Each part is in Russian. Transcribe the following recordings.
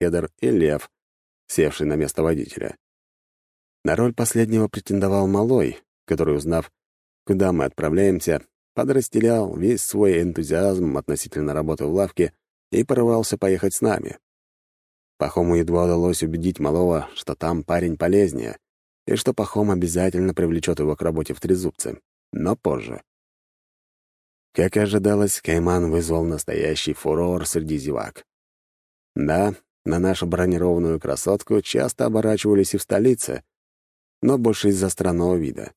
Кедр и Лев, севший на место водителя. На роль последнего претендовал Малой, который, узнав, куда мы отправляемся, подрастелял весь свой энтузиазм относительно работы в лавке и порывался поехать с нами. Пахому едва удалось убедить Малова, что там парень полезнее, и что Пахом обязательно привлечет его к работе в Трезубце, но позже. Как и ожидалось, Кайман вызвал настоящий фурор среди зевак. Да, на нашу бронированную красотку часто оборачивались и в столице, но больше из-за странного вида.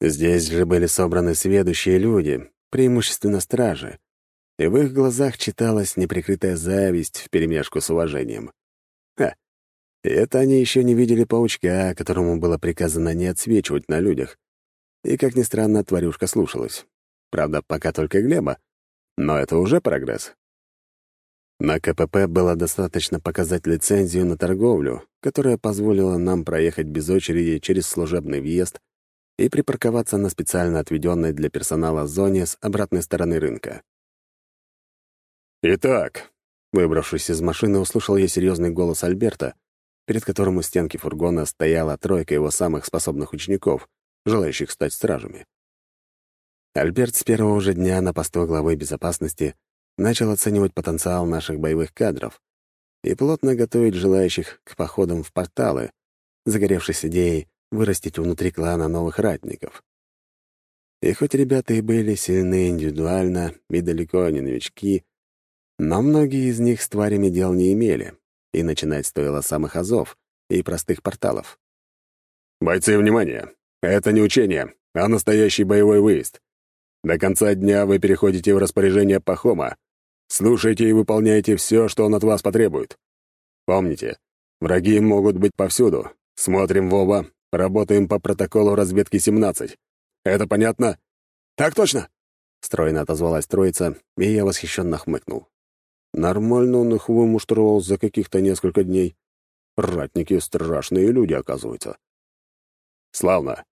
Здесь же были собраны сведущие люди, преимущественно стражи, и в их глазах читалась неприкрытая зависть вперемешку с уважением. Ха! И это они еще не видели паучка, которому было приказано не отсвечивать на людях. И, как ни странно, тварюшка слушалась. Правда, пока только Глеба, но это уже прогресс. На КПП было достаточно показать лицензию на торговлю, которая позволила нам проехать без очереди через служебный въезд и припарковаться на специально отведенной для персонала зоне с обратной стороны рынка. «Итак», — выбравшись из машины, услышал я серьезный голос Альберта, перед которым у стенки фургона стояла тройка его самых способных учеников, желающих стать стражами. Альберт с первого же дня на посту главы безопасности начал оценивать потенциал наших боевых кадров и плотно готовить желающих к походам в порталы, загоревшись идеей вырастить внутри клана новых ратников. И хоть ребята и были сильны индивидуально и далеко не новички, но многие из них с тварями дел не имели, и начинать стоило самых азов и простых порталов. «Бойцы, внимание! Это не учение, а настоящий боевой выезд. До конца дня вы переходите в распоряжение Пахома. Слушайте и выполняйте все, что он от вас потребует. Помните, враги могут быть повсюду. Смотрим в оба, работаем по протоколу разведки 17. Это понятно? Так точно! Стройно отозвалась троица, и я восхищенно хмыкнул. Нормально он их вымуштровал за каких-то несколько дней. Ратники — страшные люди, оказывается. Славно.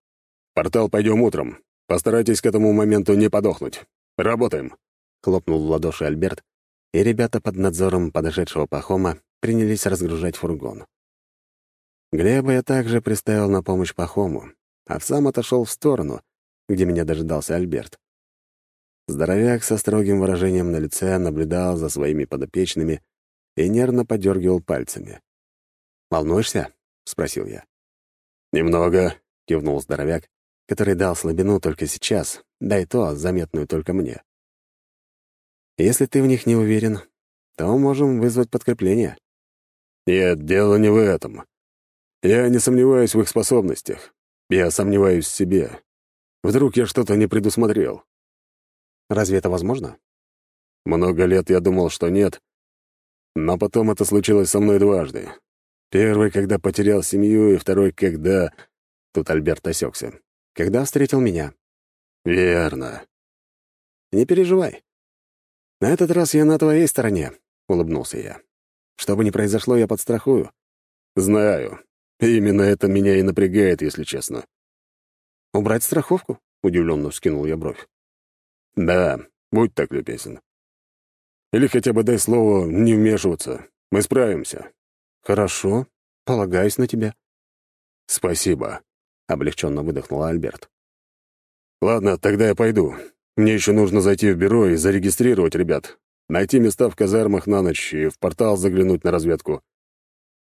Портал пойдем утром. Постарайтесь к этому моменту не подохнуть. Работаем!» — хлопнул в ладоши Альберт, и ребята под надзором подошедшего Пахома принялись разгружать фургон. Глеба я также приставил на помощь Пахому, а сам отошел в сторону, где меня дожидался Альберт. Здоровяк со строгим выражением на лице наблюдал за своими подопечными и нервно подергивал пальцами. «Волнуешься?» — спросил я. «Немного», — кивнул здоровяк который дал слабину только сейчас, да и то заметную только мне. Если ты в них не уверен, то можем вызвать подкрепление. Нет, дело не в этом. Я не сомневаюсь в их способностях. Я сомневаюсь в себе. Вдруг я что-то не предусмотрел. Разве это возможно? Много лет я думал, что нет, но потом это случилось со мной дважды. Первый, когда потерял семью, и второй, когда... Тут Альберт осекся когда встретил меня». «Верно». «Не переживай. На этот раз я на твоей стороне», — улыбнулся я. «Что бы ни произошло, я подстрахую». «Знаю. Именно это меня и напрягает, если честно». «Убрать страховку?» — удивленно вскинул я бровь. «Да, будь так любезен. Или хотя бы дай слово не вмешиваться. Мы справимся». «Хорошо. Полагаюсь на тебя». «Спасибо», — облегченно выдохнул Альберт. «Ладно, тогда я пойду. Мне еще нужно зайти в бюро и зарегистрировать ребят, найти места в казармах на ночь и в портал заглянуть на разведку».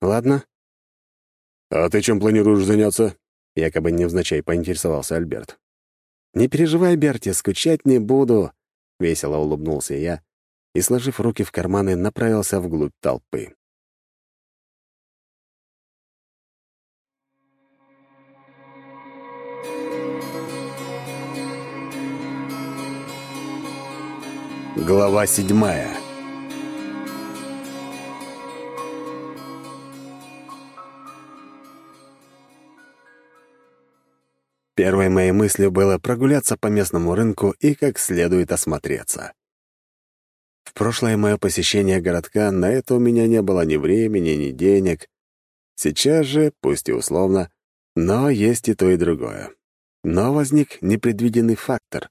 «Ладно». «А ты чем планируешь заняться?» Якобы невзначай поинтересовался Альберт. «Не переживай, Берти, скучать не буду», — весело улыбнулся я и, сложив руки в карманы, направился вглубь толпы. Глава седьмая Первой моей мыслью было прогуляться по местному рынку и как следует осмотреться. В прошлое мое посещение городка на это у меня не было ни времени, ни денег. Сейчас же, пусть и условно, но есть и то, и другое. Но возник непредвиденный фактор —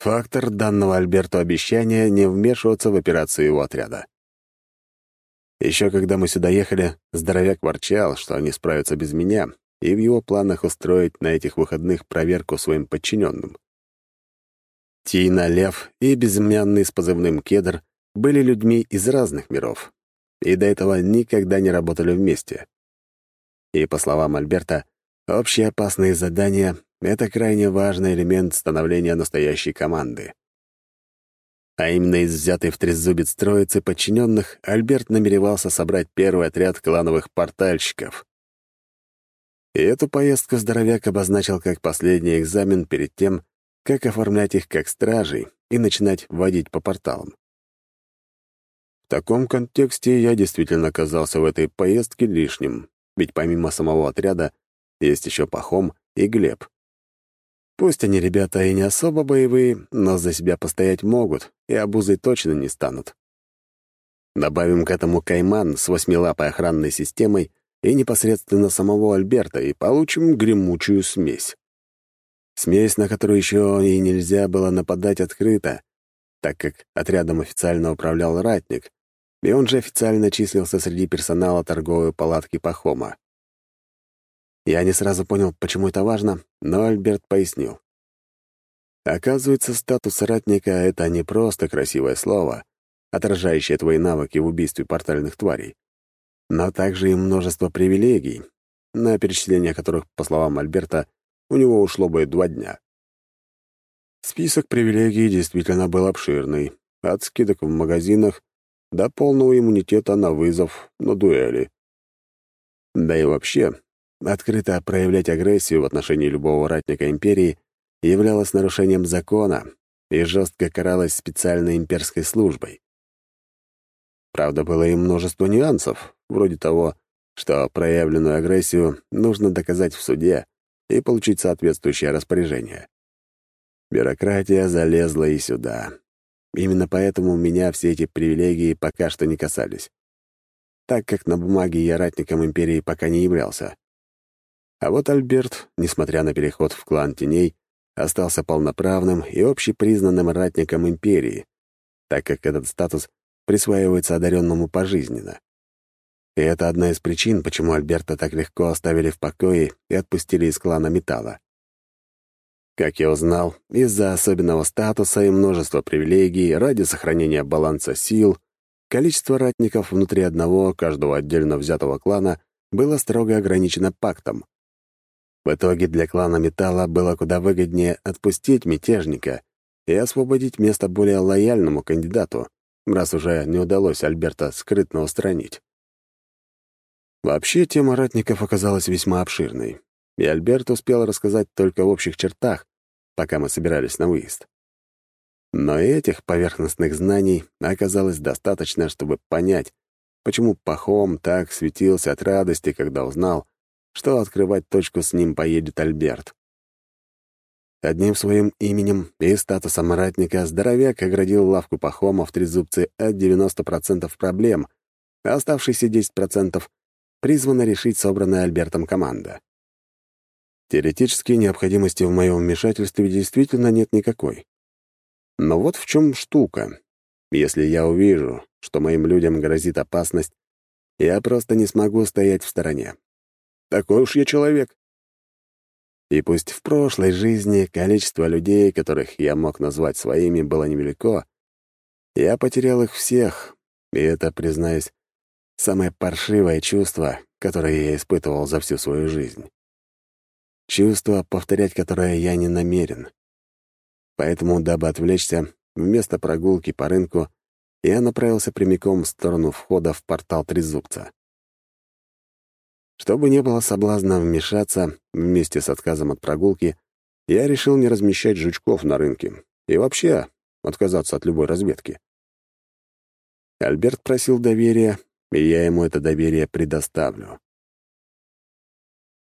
Фактор данного Альберту обещания не вмешиваться в операцию его отряда. Еще когда мы сюда ехали, здоровяк ворчал, что они справятся без меня, и в его планах устроить на этих выходных проверку своим подчиненным. Тина, Лев и безымянный с позывным Кедр были людьми из разных миров, и до этого никогда не работали вместе. И, по словам Альберта, общие опасные задания — это крайне важный элемент становления настоящей команды. А именно из взятой в трезубец троицы подчиненных Альберт намеревался собрать первый отряд клановых портальщиков. И эту поездку здоровяк обозначил как последний экзамен перед тем, как оформлять их как стражей и начинать водить по порталам. В таком контексте я действительно оказался в этой поездке лишним, ведь помимо самого отряда есть еще Пахом и Глеб. Пусть они ребята и не особо боевые, но за себя постоять могут, и обузой точно не станут. Добавим к этому кайман с восьмилапой охранной системой и непосредственно самого Альберта, и получим гремучую смесь. Смесь, на которую еще и нельзя было нападать открыто, так как отрядом официально управлял ратник, и он же официально числился среди персонала торговой палатки Пахома. Я не сразу понял, почему это важно, но Альберт пояснил. Оказывается, статус ратника — это не просто красивое слово, отражающее твои навыки в убийстве портальных тварей, но также и множество привилегий, на перечисление которых, по словам Альберта, у него ушло бы два дня. Список привилегий действительно был обширный, от скидок в магазинах до полного иммунитета на вызов на дуэли. Да и вообще, Открыто проявлять агрессию в отношении любого ратника империи являлось нарушением закона и жестко каралось специальной имперской службой. Правда, было и множество нюансов, вроде того, что проявленную агрессию нужно доказать в суде и получить соответствующее распоряжение. Бюрократия залезла и сюда. Именно поэтому меня все эти привилегии пока что не касались, так как на бумаге я ратником империи пока не являлся. А вот Альберт, несмотря на переход в клан теней, остался полноправным и общепризнанным ратником империи, так как этот статус присваивается одаренному пожизненно. И это одна из причин, почему Альберта так легко оставили в покое и отпустили из клана Металла. Как я узнал, из-за особенного статуса и множества привилегий ради сохранения баланса сил, количество ратников внутри одного, каждого отдельно взятого клана было строго ограничено пактом. В итоге для клана Металла было куда выгоднее отпустить мятежника и освободить место более лояльному кандидату, раз уже не удалось Альберта скрытно устранить. Вообще, тема ратников оказалась весьма обширной, и Альберт успел рассказать только в общих чертах, пока мы собирались на выезд. Но этих поверхностных знаний оказалось достаточно, чтобы понять, почему Пахом так светился от радости, когда узнал, что открывать точку с ним поедет Альберт. Одним своим именем и статусом ратника здоровяк оградил лавку Пахома в Трезубце от 90% проблем, а оставшиеся 10% призвана решить собранная Альбертом команда. Теоретически необходимости в моем вмешательстве действительно нет никакой. Но вот в чем штука. Если я увижу, что моим людям грозит опасность, я просто не смогу стоять в стороне. Такой уж я человек. И пусть в прошлой жизни количество людей, которых я мог назвать своими, было невелико, я потерял их всех, и это, признаюсь, самое паршивое чувство, которое я испытывал за всю свою жизнь. Чувство, повторять которое я не намерен. Поэтому, дабы отвлечься, вместо прогулки по рынку я направился прямиком в сторону входа в портал Трезубца. Чтобы не было соблазна вмешаться вместе с отказом от прогулки, я решил не размещать жучков на рынке и вообще отказаться от любой разведки. Альберт просил доверия, и я ему это доверие предоставлю.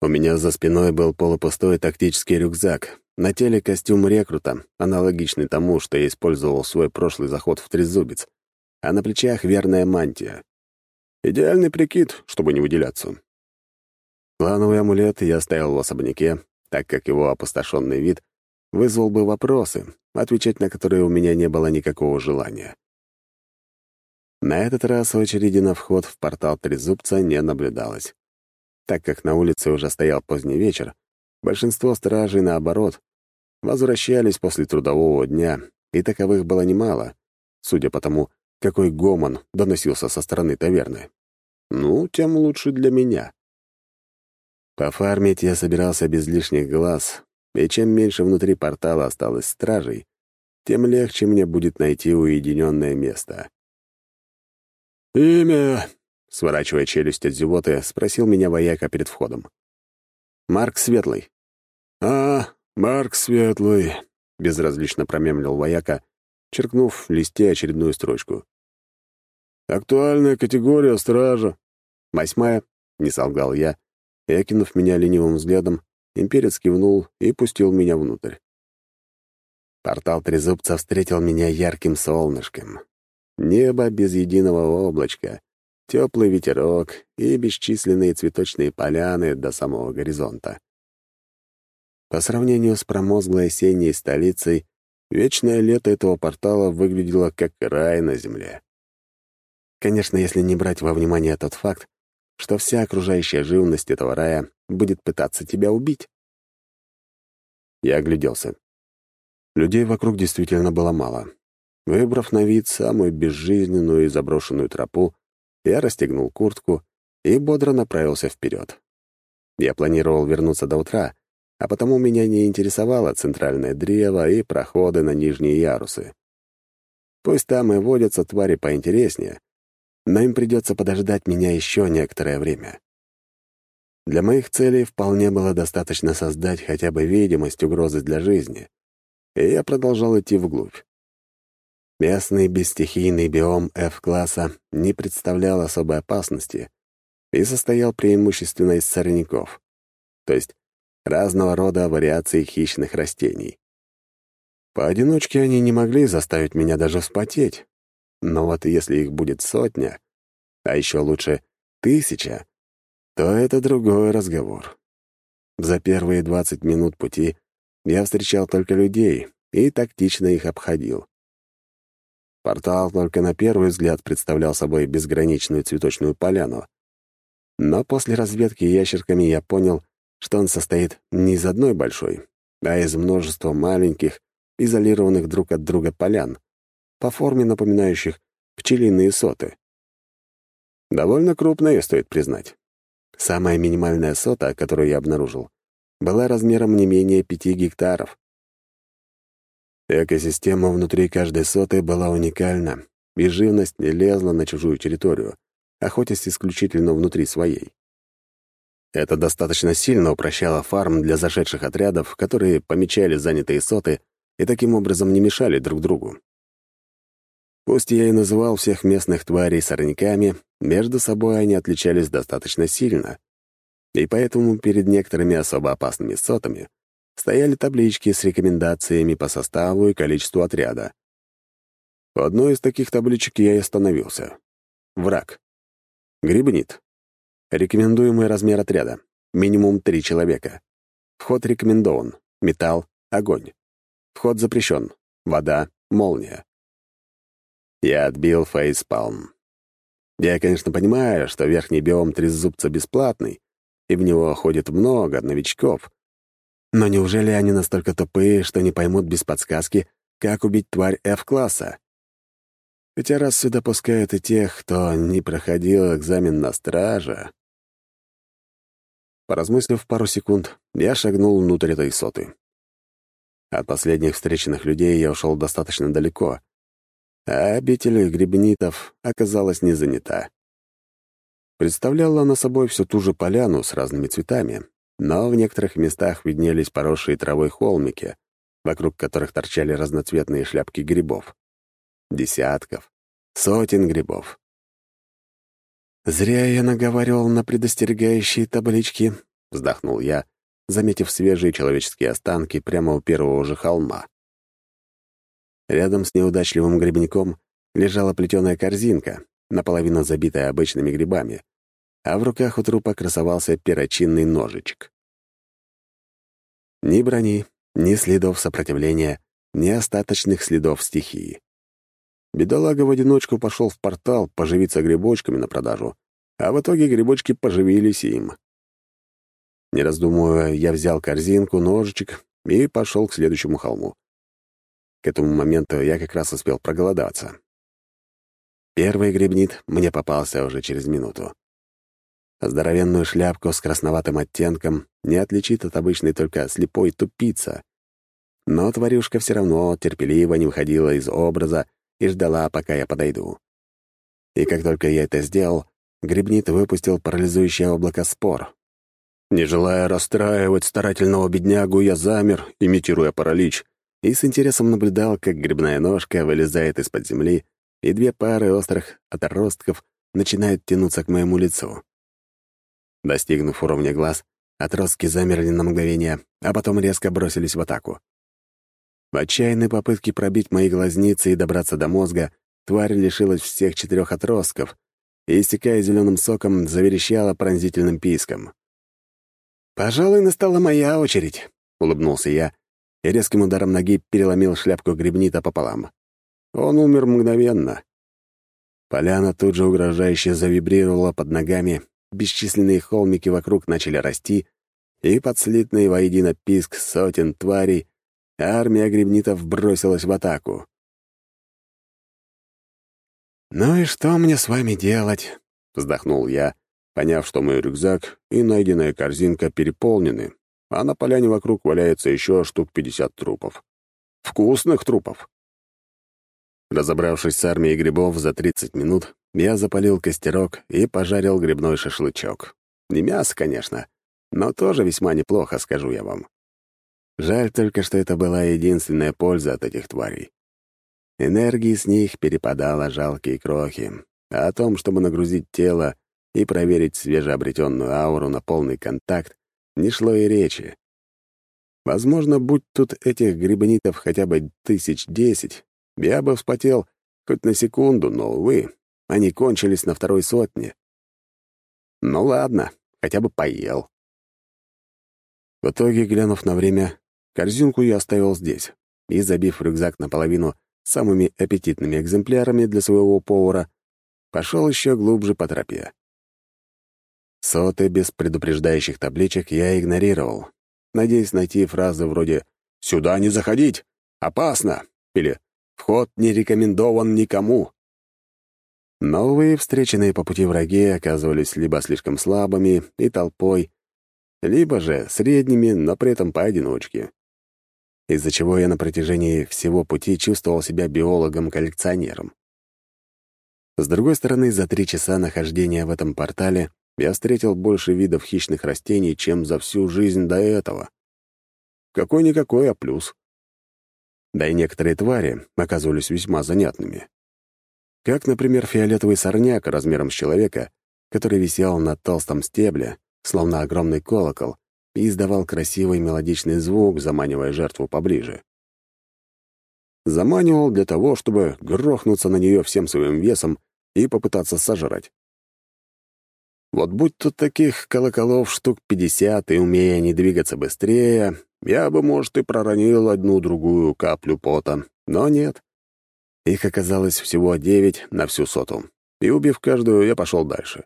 У меня за спиной был полупустой тактический рюкзак, на теле костюм рекрута, аналогичный тому, что я использовал в свой прошлый заход в Трезубец, а на плечах верная мантия. Идеальный прикид, чтобы не выделяться. Клановый амулет я оставил в особняке, так как его опустошенный вид вызвал бы вопросы, отвечать на которые у меня не было никакого желания. На этот раз очереди на вход в портал Трезубца не наблюдалось. Так как на улице уже стоял поздний вечер, большинство стражей, наоборот, возвращались после трудового дня, и таковых было немало, судя по тому, какой гомон доносился со стороны таверны. Ну, тем лучше для меня. Пофармить я собирался без лишних глаз, и чем меньше внутри портала осталось стражей, тем легче мне будет найти уединенное место. «Имя?» — сворачивая челюсть от зевоты, спросил меня вояка перед входом. «Марк Светлый». «А, Марк Светлый», — безразлично промемлил вояка, черкнув в листе очередную строчку. «Актуальная категория стража». «Восьмая», — не солгал я, и, окинув меня ленивым взглядом, имперец кивнул и пустил меня внутрь. Портал Трезубца встретил меня ярким солнышком. Небо без единого облачка, теплый ветерок и бесчисленные цветочные поляны до самого горизонта. По сравнению с промозглой осенней столицей, вечное лето этого портала выглядело как рай на земле. Конечно, если не брать во внимание тот факт, что вся окружающая живность этого рая будет пытаться тебя убить. Я огляделся. Людей вокруг действительно было мало. Выбрав на вид самую безжизненную и заброшенную тропу, я расстегнул куртку и бодро направился вперед. Я планировал вернуться до утра, а потому меня не интересовало центральное древо и проходы на нижние ярусы. Пусть там и водятся твари поинтереснее, но им придется подождать меня еще некоторое время. Для моих целей вполне было достаточно создать хотя бы видимость угрозы для жизни, и я продолжал идти вглубь. Местный бесстихийный биом F-класса не представлял особой опасности и состоял преимущественно из сорняков, то есть разного рода вариаций хищных растений. Поодиночке они не могли заставить меня даже вспотеть, но вот если их будет сотня, а еще лучше тысяча, то это другой разговор. За первые 20 минут пути я встречал только людей и тактично их обходил. Портал только на первый взгляд представлял собой безграничную цветочную поляну. Но после разведки ящерками я понял, что он состоит не из одной большой, а из множества маленьких, изолированных друг от друга полян, по форме напоминающих пчелиные соты. Довольно крупные, стоит признать. Самая минимальная сота, которую я обнаружил, была размером не менее пяти гектаров. Экосистема внутри каждой соты была уникальна, и живность не лезла на чужую территорию, охотясь исключительно внутри своей. Это достаточно сильно упрощало фарм для зашедших отрядов, которые помечали занятые соты и таким образом не мешали друг другу. Пусть я и называл всех местных тварей сорняками, между собой они отличались достаточно сильно, и поэтому перед некоторыми особо опасными сотами стояли таблички с рекомендациями по составу и количеству отряда. У одной из таких табличек я и остановился. Враг. Грибнит. Рекомендуемый размер отряда. Минимум три человека. Вход рекомендован. Металл, огонь. Вход запрещен. Вода, молния. Я отбил фейспалм. Я, конечно, понимаю, что верхний биом трезубца бесплатный, и в него ходит много новичков. Но неужели они настолько тупые, что не поймут без подсказки, как убить тварь F-класса? Хотя раз сюда пускают и тех, кто не проходил экзамен на стража. Поразмыслив пару секунд, я шагнул внутрь этой соты. От последних встреченных людей я ушел достаточно далеко, а обитель грибнитов оказалась не занята. Представляла она собой всю ту же поляну с разными цветами, но в некоторых местах виднелись поросшие травой холмики, вокруг которых торчали разноцветные шляпки грибов. Десятков, сотен грибов. «Зря я наговаривал на предостерегающие таблички», — вздохнул я, заметив свежие человеческие останки прямо у первого же холма. Рядом с неудачливым грибником лежала плетеная корзинка, наполовину забитая обычными грибами, а в руках у трупа красовался перочинный ножичек. Ни брони, ни следов сопротивления, ни остаточных следов стихии. Бедолага в одиночку пошел в портал поживиться грибочками на продажу, а в итоге грибочки поживились им. Не раздумывая, я взял корзинку, ножичек и пошел к следующему холму. К этому моменту я как раз успел проголодаться. Первый грибнит мне попался уже через минуту. Здоровенную шляпку с красноватым оттенком не отличит от обычной только слепой тупица. Но тварюшка все равно терпеливо не выходила из образа и ждала, пока я подойду. И как только я это сделал, грибнит выпустил парализующее облако спор. Не желая расстраивать старательного беднягу, я замер, имитируя паралич, и с интересом наблюдал, как грибная ножка вылезает из-под земли, и две пары острых отростков начинают тянуться к моему лицу. Достигнув уровня глаз, отростки замерли на мгновение, а потом резко бросились в атаку. В отчаянной попытке пробить мои глазницы и добраться до мозга, тварь лишилась всех четырех отростков и, истекая зеленым соком, заверещала пронзительным писком. «Пожалуй, настала моя очередь», — улыбнулся я и резким ударом ноги переломил шляпку грибнита пополам. Он умер мгновенно. Поляна тут же угрожающе завибрировала под ногами, бесчисленные холмики вокруг начали расти, и под слитный воедино писк сотен тварей армия грибнитов бросилась в атаку. «Ну и что мне с вами делать?» — вздохнул я, поняв, что мой рюкзак и найденная корзинка переполнены, а на поляне вокруг валяется еще штук пятьдесят трупов. Вкусных трупов. Разобравшись с армией грибов за 30 минут, я запалил костерок и пожарил грибной шашлычок. Не мясо, конечно, но тоже весьма неплохо, скажу я вам. Жаль только, что это была единственная польза от этих тварей. Энергии с них перепадало жалкие крохи, а о том, чтобы нагрузить тело и проверить свежеобретенную ауру на полный контакт, не шло и речи. Возможно, будь тут этих грибнитов хотя бы тысяч десять, я бы вспотел хоть на секунду, но, увы, они кончились на второй сотне. Ну ладно, хотя бы поел. В итоге, глянув на время, корзинку я оставил здесь и, забив рюкзак наполовину самыми аппетитными экземплярами для своего повара, пошел еще глубже по тропе. Соты без предупреждающих табличек я игнорировал, надеясь найти фразы вроде «Сюда не заходить! Опасно!» или «Вход не рекомендован никому!» Новые встреченные по пути враги оказывались либо слишком слабыми и толпой, либо же средними, но при этом поодиночке. Из-за чего я на протяжении всего пути чувствовал себя биологом-коллекционером. С другой стороны, за три часа нахождения в этом портале я встретил больше видов хищных растений, чем за всю жизнь до этого. Какой-никакой, а плюс. Да и некоторые твари оказывались весьма занятными. Как, например, фиолетовый сорняк размером с человека, который висел на толстом стебле, словно огромный колокол, и издавал красивый мелодичный звук, заманивая жертву поближе. Заманивал для того, чтобы грохнуться на нее всем своим весом и попытаться сожрать. Вот будь тут таких колоколов штук пятьдесят, и умея они двигаться быстрее, я бы, может, и проронил одну-другую каплю пота, но нет. Их оказалось всего девять на всю соту, и, убив каждую, я пошел дальше.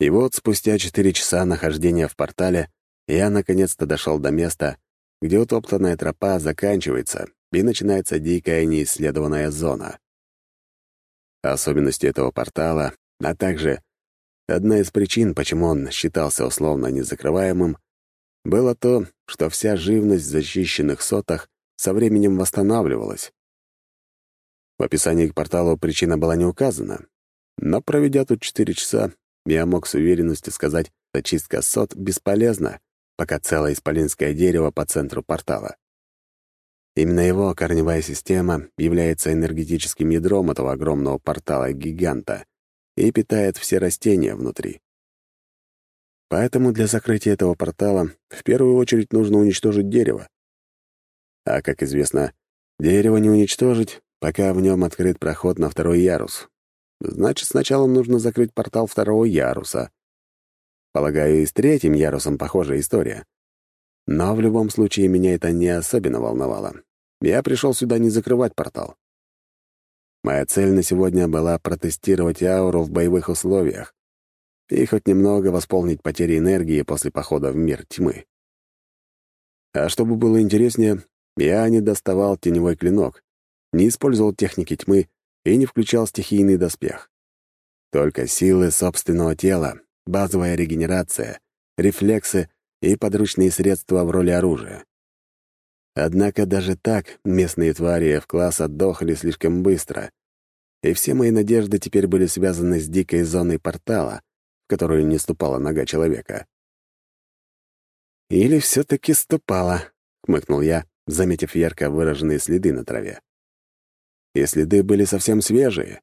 И вот спустя четыре часа нахождения в портале я наконец-то дошел до места, где утоптанная тропа заканчивается и начинается дикая неисследованная зона. Особенности этого портала, а также одна из причин, почему он считался условно незакрываемым, было то, что вся живность в защищенных сотах со временем восстанавливалась. В описании к порталу причина была не указана, но, проведя тут четыре часа, я мог с уверенностью сказать, что чистка сот бесполезна, пока целое исполинское дерево по центру портала. Именно его корневая система является энергетическим ядром этого огромного портала-гиганта и питает все растения внутри. Поэтому для закрытия этого портала в первую очередь нужно уничтожить дерево. А, как известно, дерево не уничтожить, пока в нем открыт проход на второй ярус. Значит, сначала нужно закрыть портал второго яруса. Полагаю, и с третьим ярусом похожая история. Но в любом случае меня это не особенно волновало. Я пришел сюда не закрывать портал. Моя цель на сегодня была протестировать ауру в боевых условиях и хоть немного восполнить потери энергии после похода в мир тьмы. А чтобы было интереснее, я не доставал теневой клинок, не использовал техники тьмы и не включал стихийный доспех. Только силы собственного тела, базовая регенерация, рефлексы и подручные средства в роли оружия. Однако даже так местные твари F-класс отдохли слишком быстро, и все мои надежды теперь были связаны с дикой зоной портала, в которую не ступала нога человека. «Или все-таки ступала», — хмыкнул я, заметив ярко выраженные следы на траве. И следы были совсем свежие.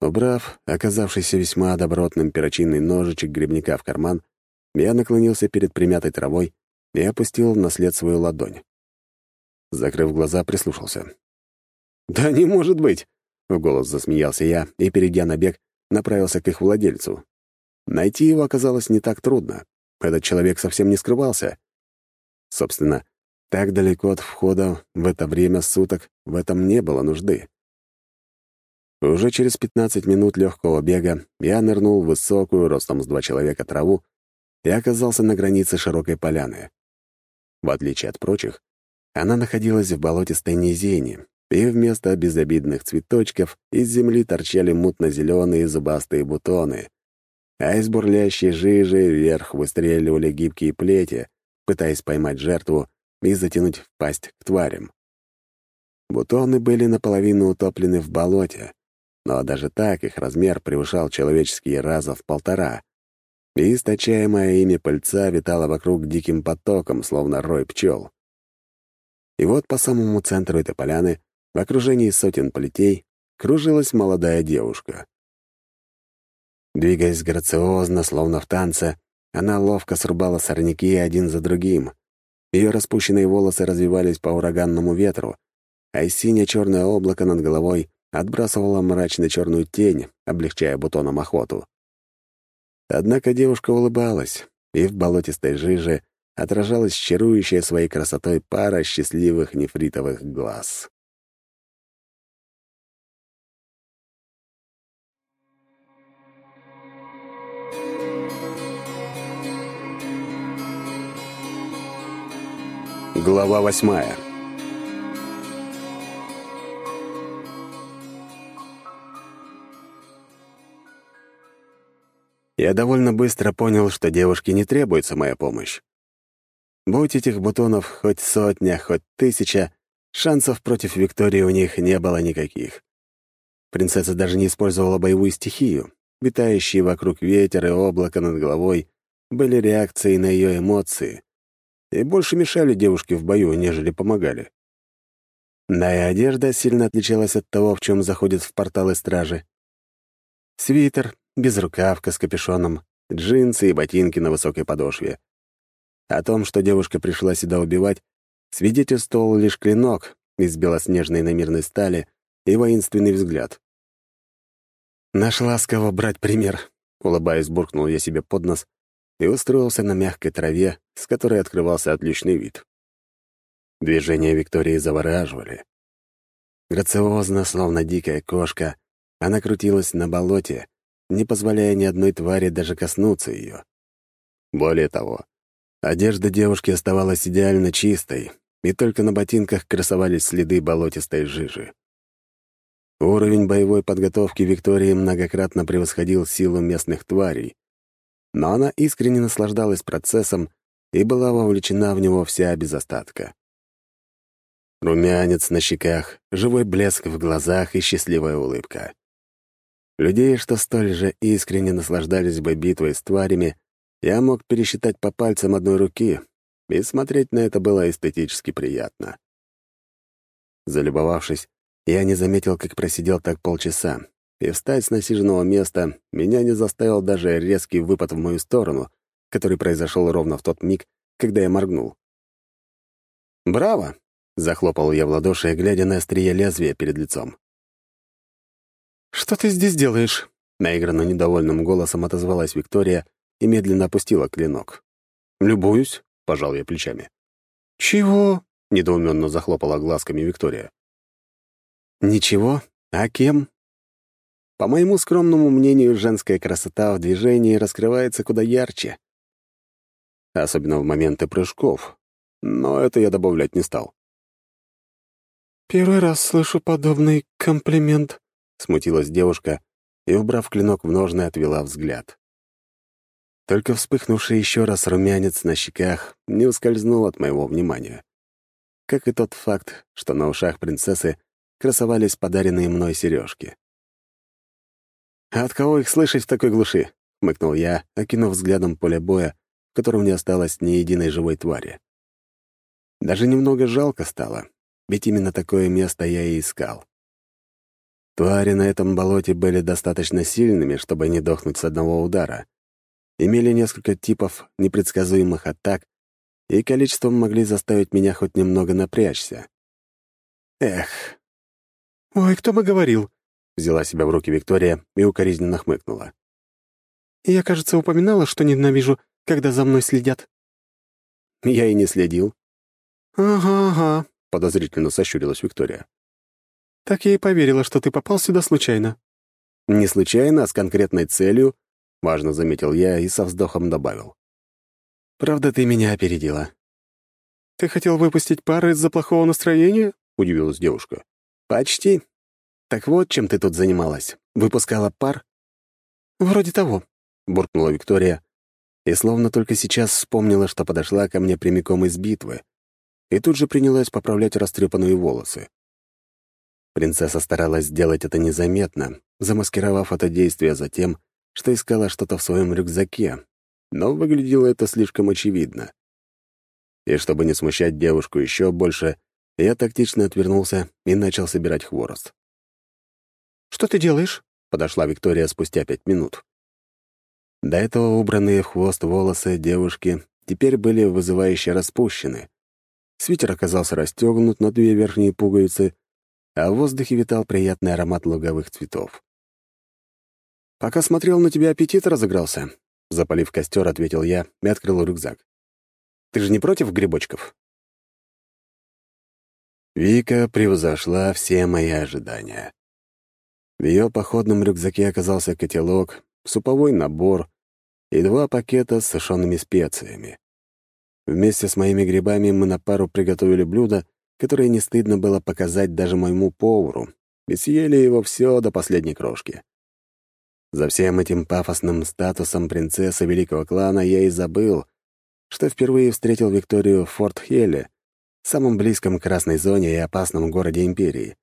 Убрав оказавшийся весьма добротным перочинный ножичек грибника в карман, я наклонился перед примятой травой и опустил на след свою ладонь. Закрыв глаза, прислушался. «Да не может быть!» — в голос засмеялся я и, перейдя на бег, направился к их владельцу. Найти его оказалось не так трудно. Этот человек совсем не скрывался. Собственно, так далеко от входа в это время суток в этом не было нужды. Уже через 15 минут легкого бега я нырнул в высокую, ростом с два человека, траву и оказался на границе широкой поляны. В отличие от прочих, она находилась в болотистой низине, и вместо безобидных цветочков из земли торчали мутно-зеленые зубастые бутоны, а из бурлящей жижи вверх выстреливали гибкие плети, пытаясь поймать жертву и затянуть в пасть к тварям. Бутоны были наполовину утоплены в болоте, но даже так их размер превышал человеческие раза в полтора, и источаемая ими пыльца витала вокруг диким потоком, словно рой пчел. И вот по самому центру этой поляны, в окружении сотен плетей, кружилась молодая девушка. Двигаясь грациозно, словно в танце, она ловко срубала сорняки один за другим. Ее распущенные волосы развивались по ураганному ветру, а синее-черное облако над головой отбрасывало мрачно-черную тень, облегчая бутоном охоту. Однако девушка улыбалась, и в болотистой жиже отражалась чарующая своей красотой пара счастливых нефритовых глаз. Глава восьмая Я довольно быстро понял, что девушке не требуется моя помощь. Будь этих бутонов хоть сотня, хоть тысяча, шансов против Виктории у них не было никаких. Принцесса даже не использовала боевую стихию. Витающие вокруг ветер и облако над головой были реакцией на ее эмоции, и больше мешали девушке в бою, нежели помогали. Да и одежда сильно отличалась от того, в чем заходит в порталы стражи. Свитер, безрукавка с капюшоном, джинсы и ботинки на высокой подошве. О том, что девушка пришла сюда убивать, свидетельствовал лишь клинок из белоснежной намирной стали и воинственный взгляд. «Нашла с кого брать пример», — улыбаясь, буркнул я себе под нос и устроился на мягкой траве, с которой открывался отличный вид. Движения Виктории завораживали. Грациозно, словно дикая кошка, она крутилась на болоте, не позволяя ни одной твари даже коснуться ее. Более того, одежда девушки оставалась идеально чистой, и только на ботинках красовались следы болотистой жижи. Уровень боевой подготовки Виктории многократно превосходил силу местных тварей, но она искренне наслаждалась процессом и была вовлечена в него вся без остатка. Румянец на щеках, живой блеск в глазах и счастливая улыбка. Людей, что столь же искренне наслаждались бы битвой с тварями, я мог пересчитать по пальцам одной руки, и смотреть на это было эстетически приятно. Залюбовавшись, я не заметил, как просидел так полчаса, и встать с насиженного места меня не заставил даже резкий выпад в мою сторону, который произошел ровно в тот миг, когда я моргнул. «Браво!» — захлопал я в ладоши, глядя на острие лезвия перед лицом. «Что ты здесь делаешь?» — наигранно недовольным голосом отозвалась Виктория и медленно опустила клинок. «Любуюсь», — пожал я плечами. «Чего?» — недоуменно захлопала глазками Виктория. «Ничего, А кем? По моему скромному мнению, женская красота в движении раскрывается куда ярче. Особенно в моменты прыжков. Но это я добавлять не стал. «Первый раз слышу подобный комплимент», — смутилась девушка и, убрав клинок в ножны, отвела взгляд. Только вспыхнувший еще раз румянец на щеках не ускользнул от моего внимания. Как и тот факт, что на ушах принцессы красовались подаренные мной сережки. «А от кого их слышать в такой глуши?» — хмыкнул я, окинув взглядом поле боя, в котором не осталось ни единой живой твари. Даже немного жалко стало, ведь именно такое место я и искал. Твари на этом болоте были достаточно сильными, чтобы не дохнуть с одного удара. Имели несколько типов непредсказуемых атак и количеством могли заставить меня хоть немного напрячься. Эх. «Ой, кто бы говорил?» — взяла себя в руки Виктория и укоризненно хмыкнула. «Я, кажется, упоминала, что ненавижу, когда за мной следят». «Я и не следил». «Ага, ага», — подозрительно сощурилась Виктория. Так я и поверила, что ты попал сюда случайно». «Не случайно, а с конкретной целью», — важно заметил я и со вздохом добавил. «Правда, ты меня опередила». «Ты хотел выпустить пар из-за плохого настроения?» — удивилась девушка. «Почти. Так вот, чем ты тут занималась. Выпускала пар?» «Вроде того», — буркнула Виктория, и словно только сейчас вспомнила, что подошла ко мне прямиком из битвы, и тут же принялась поправлять растрепанные волосы. Принцесса старалась сделать это незаметно, замаскировав это действие за тем, что искала что-то в своем рюкзаке, но выглядело это слишком очевидно. И чтобы не смущать девушку еще больше, я тактично отвернулся и начал собирать хворост. «Что ты делаешь?» — подошла Виктория спустя пять минут. До этого убранные в хвост волосы девушки теперь были вызывающе распущены. Свитер оказался расстегнут на две верхние пуговицы, а в воздухе витал приятный аромат луговых цветов. «Пока смотрел на тебя, аппетит разыгрался», — запалив костер, ответил я и открыл рюкзак. «Ты же не против грибочков?» Вика превзошла все мои ожидания. В ее походном рюкзаке оказался котелок, суповой набор и два пакета с сушеными специями. Вместе с моими грибами мы на пару приготовили блюдо, которое не стыдно было показать даже моему повару, и съели его все до последней крошки. За всем этим пафосным статусом принцессы великого клана я и забыл, что впервые встретил Викторию в Форт-Хелле, самом близком к красной зоне и опасном городе Империи.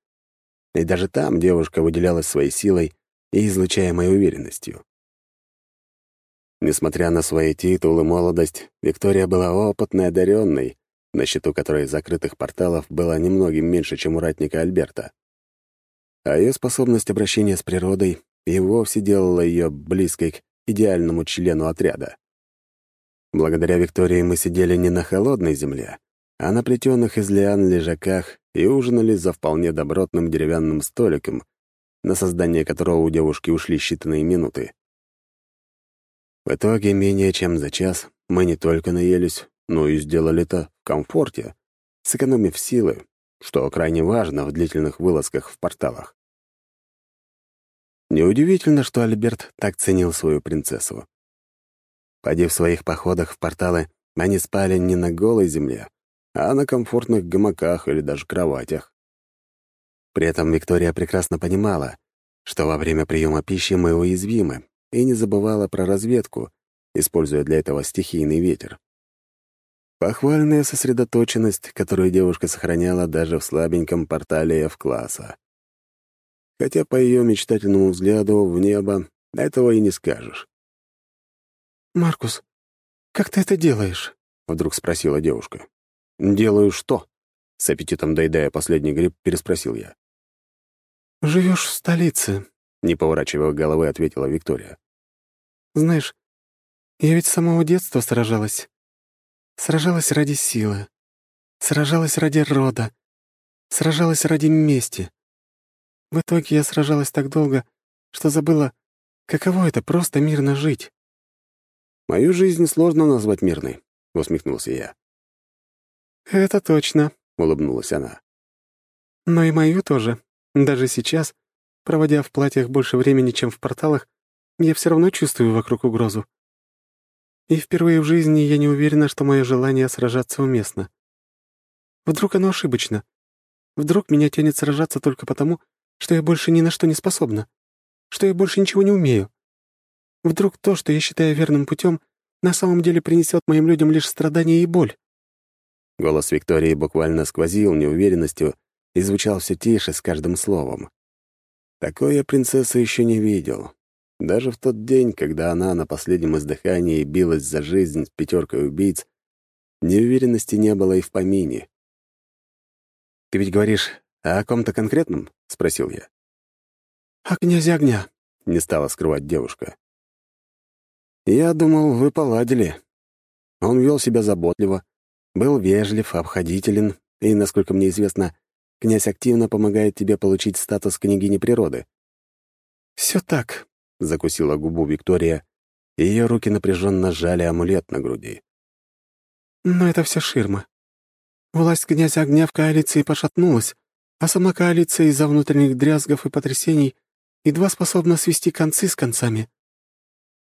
И даже там девушка выделялась своей силой и излучаемой уверенностью. Несмотря на свои титулы и молодость, Виктория была опытной, одаренной, на счету которой закрытых порталов было немногим меньше, чем у ратника Альберта. А ее способность обращения с природой и вовсе делала ее близкой к идеальному члену отряда. Благодаря Виктории мы сидели не на холодной земле, а на плетенных из лиан лежаках и ужинали за вполне добротным деревянным столиком, на создание которого у девушки ушли считанные минуты. В итоге, менее чем за час, мы не только наелись, но и сделали это в комфорте, сэкономив силы, что крайне важно в длительных вылазках в порталах. Неудивительно, что Альберт так ценил свою принцессу. Поди в своих походах в порталы, они спали не на голой земле, а на комфортных гамаках или даже кроватях. При этом Виктория прекрасно понимала, что во время приема пищи мы уязвимы, и не забывала про разведку, используя для этого стихийный ветер. Похвальная сосредоточенность, которую девушка сохраняла даже в слабеньком портале F-класса. Хотя по ее мечтательному взгляду в небо этого и не скажешь. «Маркус, как ты это делаешь?» — вдруг спросила девушка. «Делаю что?» — с аппетитом доедая последний гриб, переспросил я. «Живешь в столице», — не поворачивая головы, ответила Виктория. «Знаешь, я ведь с самого детства сражалась. Сражалась ради силы. Сражалась ради рода. Сражалась ради мести. В итоге я сражалась так долго, что забыла, каково это просто мирно жить. «Мою жизнь сложно назвать мирной», — усмехнулся я. «Это точно», — улыбнулась она. «Но и мою тоже. Даже сейчас, Проводя в платьях больше времени, чем в порталах, я все равно чувствую вокруг угрозу. И впервые в жизни я не уверена, что мое желание сражаться уместно. Вдруг оно ошибочно? Вдруг меня тянет сражаться только потому, что я больше ни на что не способна, что я больше ничего не умею. Вдруг то, что я считаю верным путем, на самом деле принесет моим людям лишь страдания и боль. Голос Виктории буквально сквозил неуверенностью и звучал все тише с каждым словом. Такое я принцесса еще не видел. Даже в тот день, когда она на последнем издыхании билась за жизнь с пятеркой убийц, неуверенности не было и в помине. «Ты ведь говоришь о ком-то конкретном?» — спросил я. «О князе огня», — не стала скрывать девушка. «Я думал, вы поладили. Он вел себя заботливо, был вежлив, обходителен, и, насколько мне известно, князь активно помогает тебе получить статус княгини природы». «Все так», — закусила губу Виктория, и ее руки напряженно сжали амулет на груди. «Но это все ширма. Власть князя огня в коалиции пошатнулась, а сама коалиция из-за внутренних дрязгов и потрясений едва способна свести концы с концами.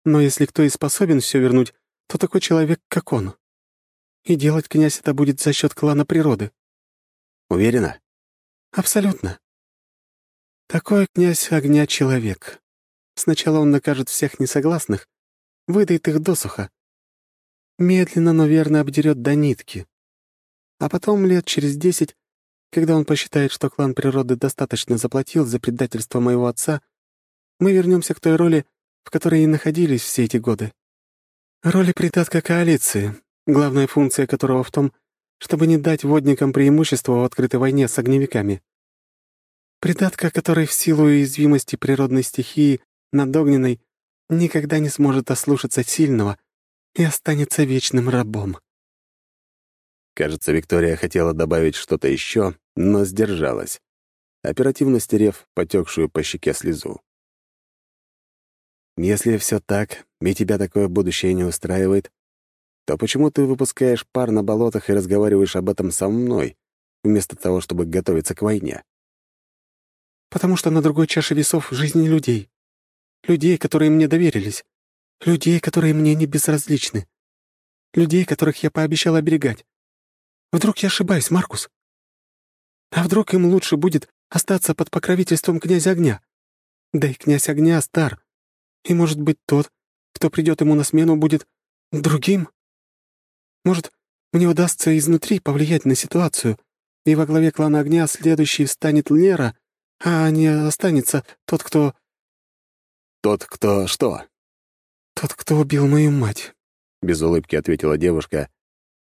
Но если кто и способен все вернуть, то такой человек, как он. И делать князь это будет за счет клана природы. Уверена? Абсолютно. Такой князь огня человек. Сначала он накажет всех несогласных, выдает их досуха. Медленно, но верно обдерет до нитки. А потом, лет через десять, когда он посчитает, что клан природы достаточно заплатил за предательство моего отца, мы вернемся к той роли, в которой и находились все эти годы. Роли придатка коалиции, главная функция которого в том, чтобы не дать водникам преимущество в открытой войне с огневиками. Придатка, который в силу уязвимости природной стихии над огненной никогда не сможет ослушаться сильного и останется вечным рабом. Кажется, Виктория хотела добавить что-то еще, но сдержалась, оперативно стерев потекшую по щеке слезу. «Если все так, и тебя такое будущее не устраивает, то почему ты выпускаешь пар на болотах и разговариваешь об этом со мной, вместо того, чтобы готовиться к войне?» «Потому что на другой чаше весов жизни людей. Людей, которые мне доверились. Людей, которые мне не безразличны. Людей, которых я пообещал оберегать. Вдруг я ошибаюсь, Маркус? А вдруг им лучше будет остаться под покровительством князя огня? Да и князь огня стар. И, может быть, тот, кто придет ему на смену, будет другим? Может, мне удастся изнутри повлиять на ситуацию, и во главе клана огня следующий станет Лера, а не останется тот, кто... «Тот, кто что?» «Тот, кто убил мою мать», — без улыбки ответила девушка,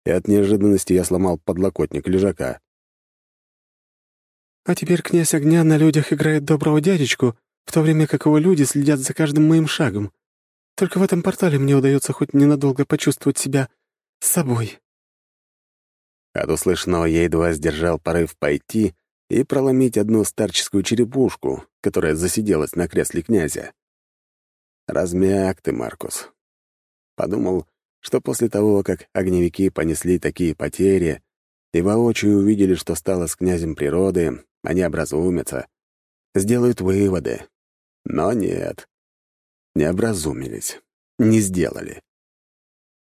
и от неожиданности я сломал подлокотник лежака. «А теперь князь огня на людях играет доброго дядечку, в то время как его люди следят за каждым моим шагом. Только в этом портале мне удается хоть ненадолго почувствовать себя собой». От услышанного я едва сдержал порыв пойти и проломить одну старческую черепушку, которая засиделась на кресле князя. Размяк ты, Маркус. Подумал, что после того, как огневики понесли такие потери и воочию увидели, что стало с князем природы, они образумятся, сделают выводы. Но нет, не образумились, не сделали.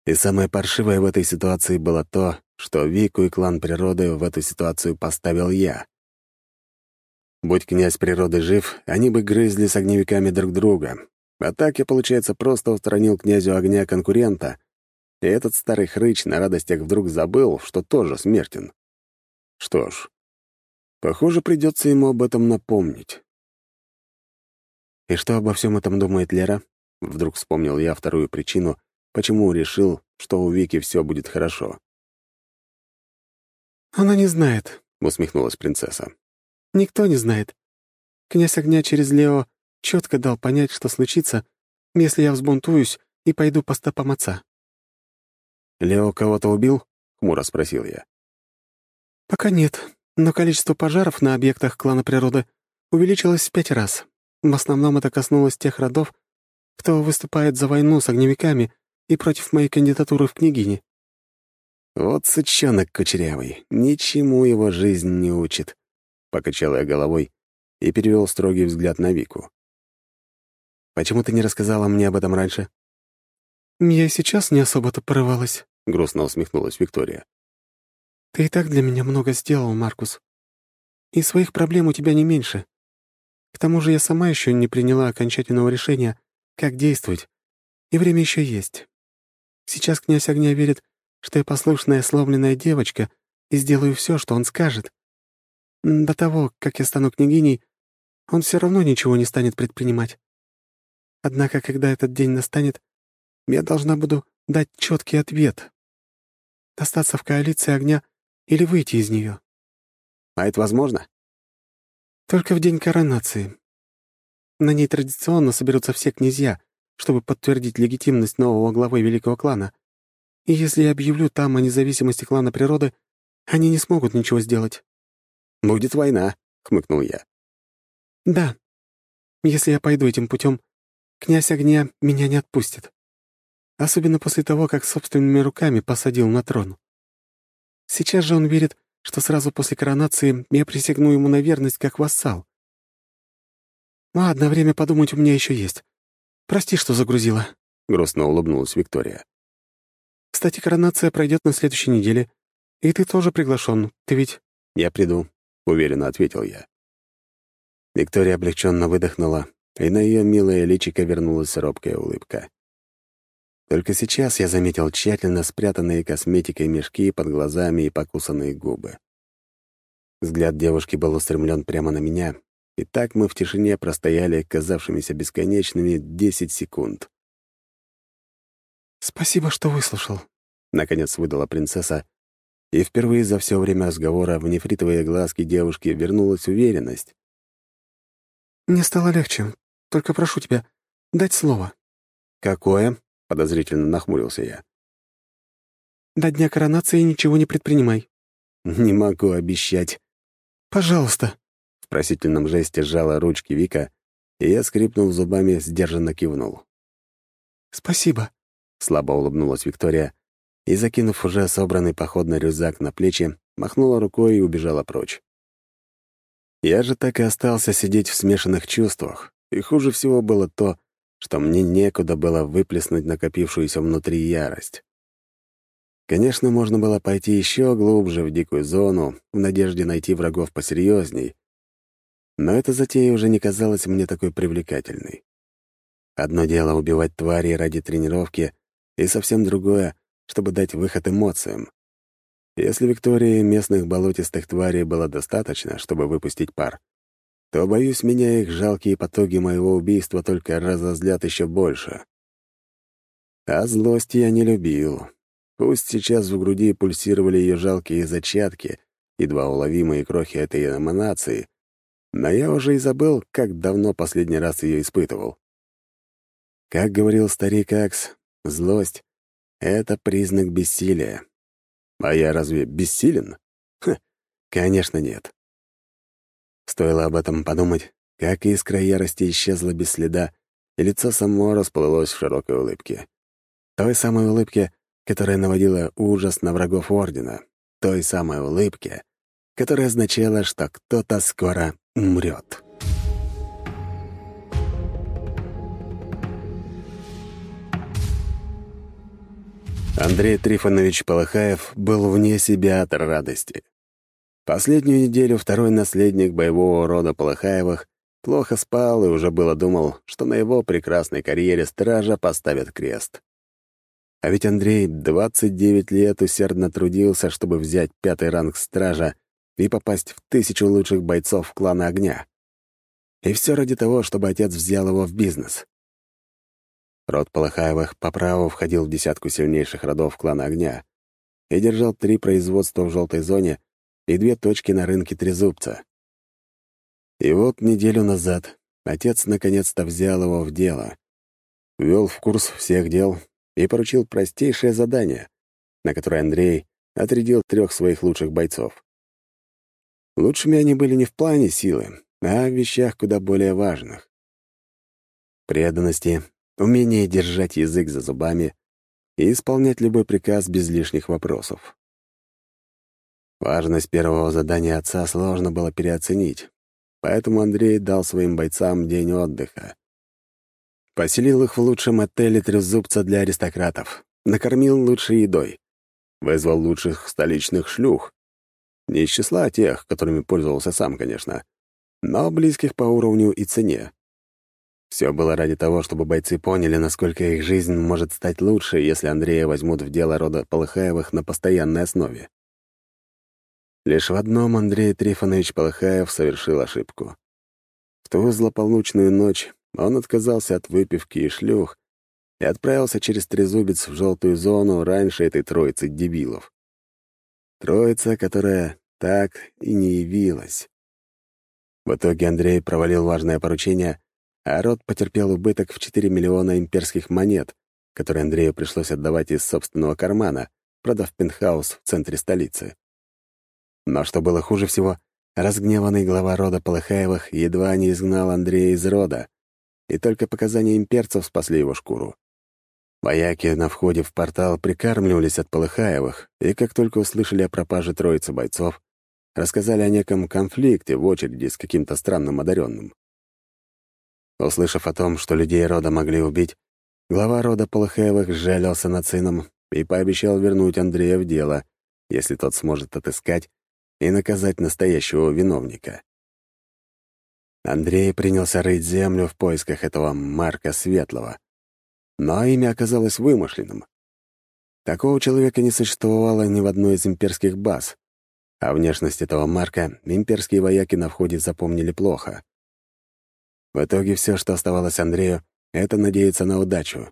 И самое паршивое в этой ситуации было то, что Вику и клан природы в эту ситуацию поставил я. Будь князь природы жив, они бы грызли с огневиками друг друга. А так я, получается, просто устранил князю огня конкурента — и этот старый хрыч на радостях вдруг забыл, что тоже смертен. Что ж, похоже, придется ему об этом напомнить. И что обо всем этом думает Лера? Вдруг вспомнил я вторую причину, почему решил, что у Вики все будет хорошо. «Она не знает», — усмехнулась принцесса. «Никто не знает. Князь огня через Лео четко дал понять, что случится, если я взбунтуюсь и пойду по стопам отца. «Лео кого-то убил?» — хмуро спросил я. «Пока нет, но количество пожаров на объектах клана природы увеличилось в пять раз. В основном это коснулось тех родов, кто выступает за войну с огневиками и против моей кандидатуры в княгини». «Вот сучонок кучерявый, ничему его жизнь не учит», — покачал я головой и перевел строгий взгляд на Вику. «Почему ты не рассказала мне об этом раньше?» «Я сейчас не особо-то порывалась», — грустно усмехнулась Виктория. «Ты и так для меня много сделал, Маркус. И своих проблем у тебя не меньше. К тому же я сама еще не приняла окончательного решения, как действовать, и время еще есть. Сейчас князь огня верит, что я послушная сломленная девочка и сделаю все, что он скажет. До того, как я стану княгиней, он все равно ничего не станет предпринимать. Однако, когда этот день настанет, я должна буду дать четкий ответ. Остаться в коалиции огня или выйти из нее. А это возможно? Только в день коронации. На ней традиционно соберутся все князья, чтобы подтвердить легитимность нового главы великого клана. И если я объявлю там о независимости клана природы, они не смогут ничего сделать. «Будет война», — хмыкнул я. «Да. Если я пойду этим путем, князь огня меня не отпустит. Особенно после того, как собственными руками посадил на трон. Сейчас же он верит, что сразу после коронации я присягну ему на верность как вассал. Ладно, время подумать у меня еще есть. Прости, что загрузила. Грустно улыбнулась Виктория. Кстати, коронация пройдет на следующей неделе. И ты тоже приглашен. Ты ведь... Я приду, уверенно ответил я. Виктория облегченно выдохнула, и на ее милое личико вернулась робкая улыбка. Только сейчас я заметил тщательно спрятанные косметикой мешки под глазами и покусанные губы. Взгляд девушки был устремлен прямо на меня, и так мы в тишине простояли казавшимися бесконечными десять секунд. «Спасибо, что выслушал», — наконец выдала принцесса, и впервые за все время разговора в нефритовые глазки девушки вернулась уверенность. «Мне стало легче. Только прошу тебя, дать слово». «Какое?» — подозрительно нахмурился я. «До дня коронации ничего не предпринимай». «Не могу обещать». «Пожалуйста». В просительном жесте сжала ручки Вика, и я, скрипнув зубами, сдержанно кивнул. «Спасибо», — слабо улыбнулась Виктория, и, закинув уже собранный походный рюкзак на плечи, махнула рукой и убежала прочь. Я же так и остался сидеть в смешанных чувствах, и хуже всего было то, что мне некуда было выплеснуть накопившуюся внутри ярость. Конечно, можно было пойти еще глубже в дикую зону, в надежде найти врагов посерьезней, но эта затея уже не казалась мне такой привлекательной. Одно дело убивать твари ради тренировки, и совсем другое, чтобы дать выход эмоциям. Если Виктории местных болотистых тварей было достаточно, чтобы выпустить пар, то, боюсь, меня их жалкие потоки моего убийства только разозлят еще больше. А злость я не любил. Пусть сейчас в груди пульсировали ее жалкие зачатки, едва уловимые крохи этой эманации, но я уже и забыл, как давно последний раз ее испытывал. Как говорил старик Акс, злость — это признак бессилия. А я разве бессилен? Ха, конечно, нет. Стоило об этом подумать, как искра ярости исчезла без следа, и лицо само расплылось в широкой улыбке. Той самой улыбке, которая наводила ужас на врагов Ордена. Той самой улыбке, которая означала, что кто-то скоро умрет. Андрей Трифонович Полыхаев был вне себя от радости. Последнюю неделю второй наследник боевого рода Полыхаевых плохо спал и уже было думал, что на его прекрасной карьере стража поставят крест. А ведь Андрей 29 лет усердно трудился, чтобы взять пятый ранг стража и попасть в тысячу лучших бойцов клана огня. И все ради того, чтобы отец взял его в бизнес. Род Полыхаевых по праву входил в десятку сильнейших родов клана Огня и держал три производства в желтой зоне и две точки на рынке Трезубца. И вот неделю назад отец наконец-то взял его в дело, ввел в курс всех дел и поручил простейшее задание, на которое Андрей отрядил трех своих лучших бойцов. Лучшими они были не в плане силы, а в вещах куда более важных. Преданности, умение держать язык за зубами и исполнять любой приказ без лишних вопросов. Важность первого задания отца сложно было переоценить. поэтому Андрей дал своим бойцам день отдыха. Поселил их в лучшем отеле трезубца для аристократов, накормил лучшей едой, вызвал лучших столичных шлюх. Не из числа тех, которыми пользовался сам, конечно, но близких по уровню и цене. Все было ради того, чтобы бойцы поняли, насколько их жизнь может стать лучше, если Андрея возьмут в дело рода Полыхаевых на постоянной основе. Лишь в одном Андрей Трифонович Полыхаев совершил ошибку. В ту злополучную ночь он отказался от выпивки и шлюх и отправился через Трезубец в желтую зону раньше этой троицы дебилов. Троица, которая так и не явилась. В итоге Андрей провалил важное поручение, а род потерпел убыток в 4 миллиона имперских монет, которые Андрею пришлось отдавать из собственного кармана, продав пентхаус в центре столицы. Но что было хуже всего, разгневанный глава рода Полыхаевых едва не изгнал Андрея из рода, и только показания имперцев спасли его шкуру. Вояки на входе в портал прикармливались от Полыхаевых, и как только услышали о пропаже троицы бойцов, рассказали о неком конфликте в очереди с каким-то странным одаренным. Услышав о том, что людей рода могли убить, глава рода Полыхаевых жалился над сыном и пообещал вернуть Андрея в дело, если тот сможет отыскать и наказать настоящего виновника. Андрей принялся рыть землю в поисках этого Марка Светлого. Но имя оказалось вымышленным. Такого человека не существовало ни в одной из имперских баз, а внешность этого Марка имперские вояки на входе запомнили плохо. В итоге все, что оставалось Андрею, — это надеяться на удачу.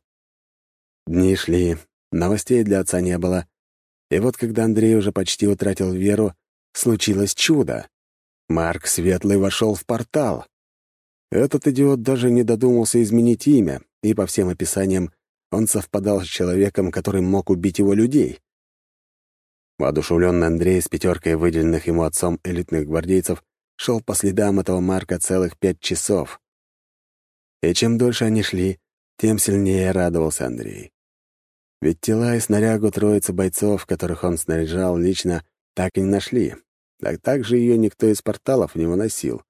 Дни шли, новостей для отца не было, и вот когда Андрей уже почти утратил веру, случилось чудо. Марк Светлый вошел в портал. Этот идиот даже не додумался изменить имя, и по всем описаниям он совпадал с человеком, который мог убить его людей. Воодушевленный Андрей с пятеркой выделенных ему отцом элитных гвардейцев шел по следам этого Марка целых пять часов. И чем дольше они шли, тем сильнее радовался Андрей. Ведь тела и снарягу троицы бойцов, которых он снаряжал лично, так и не нашли, а также ее никто из порталов не выносил.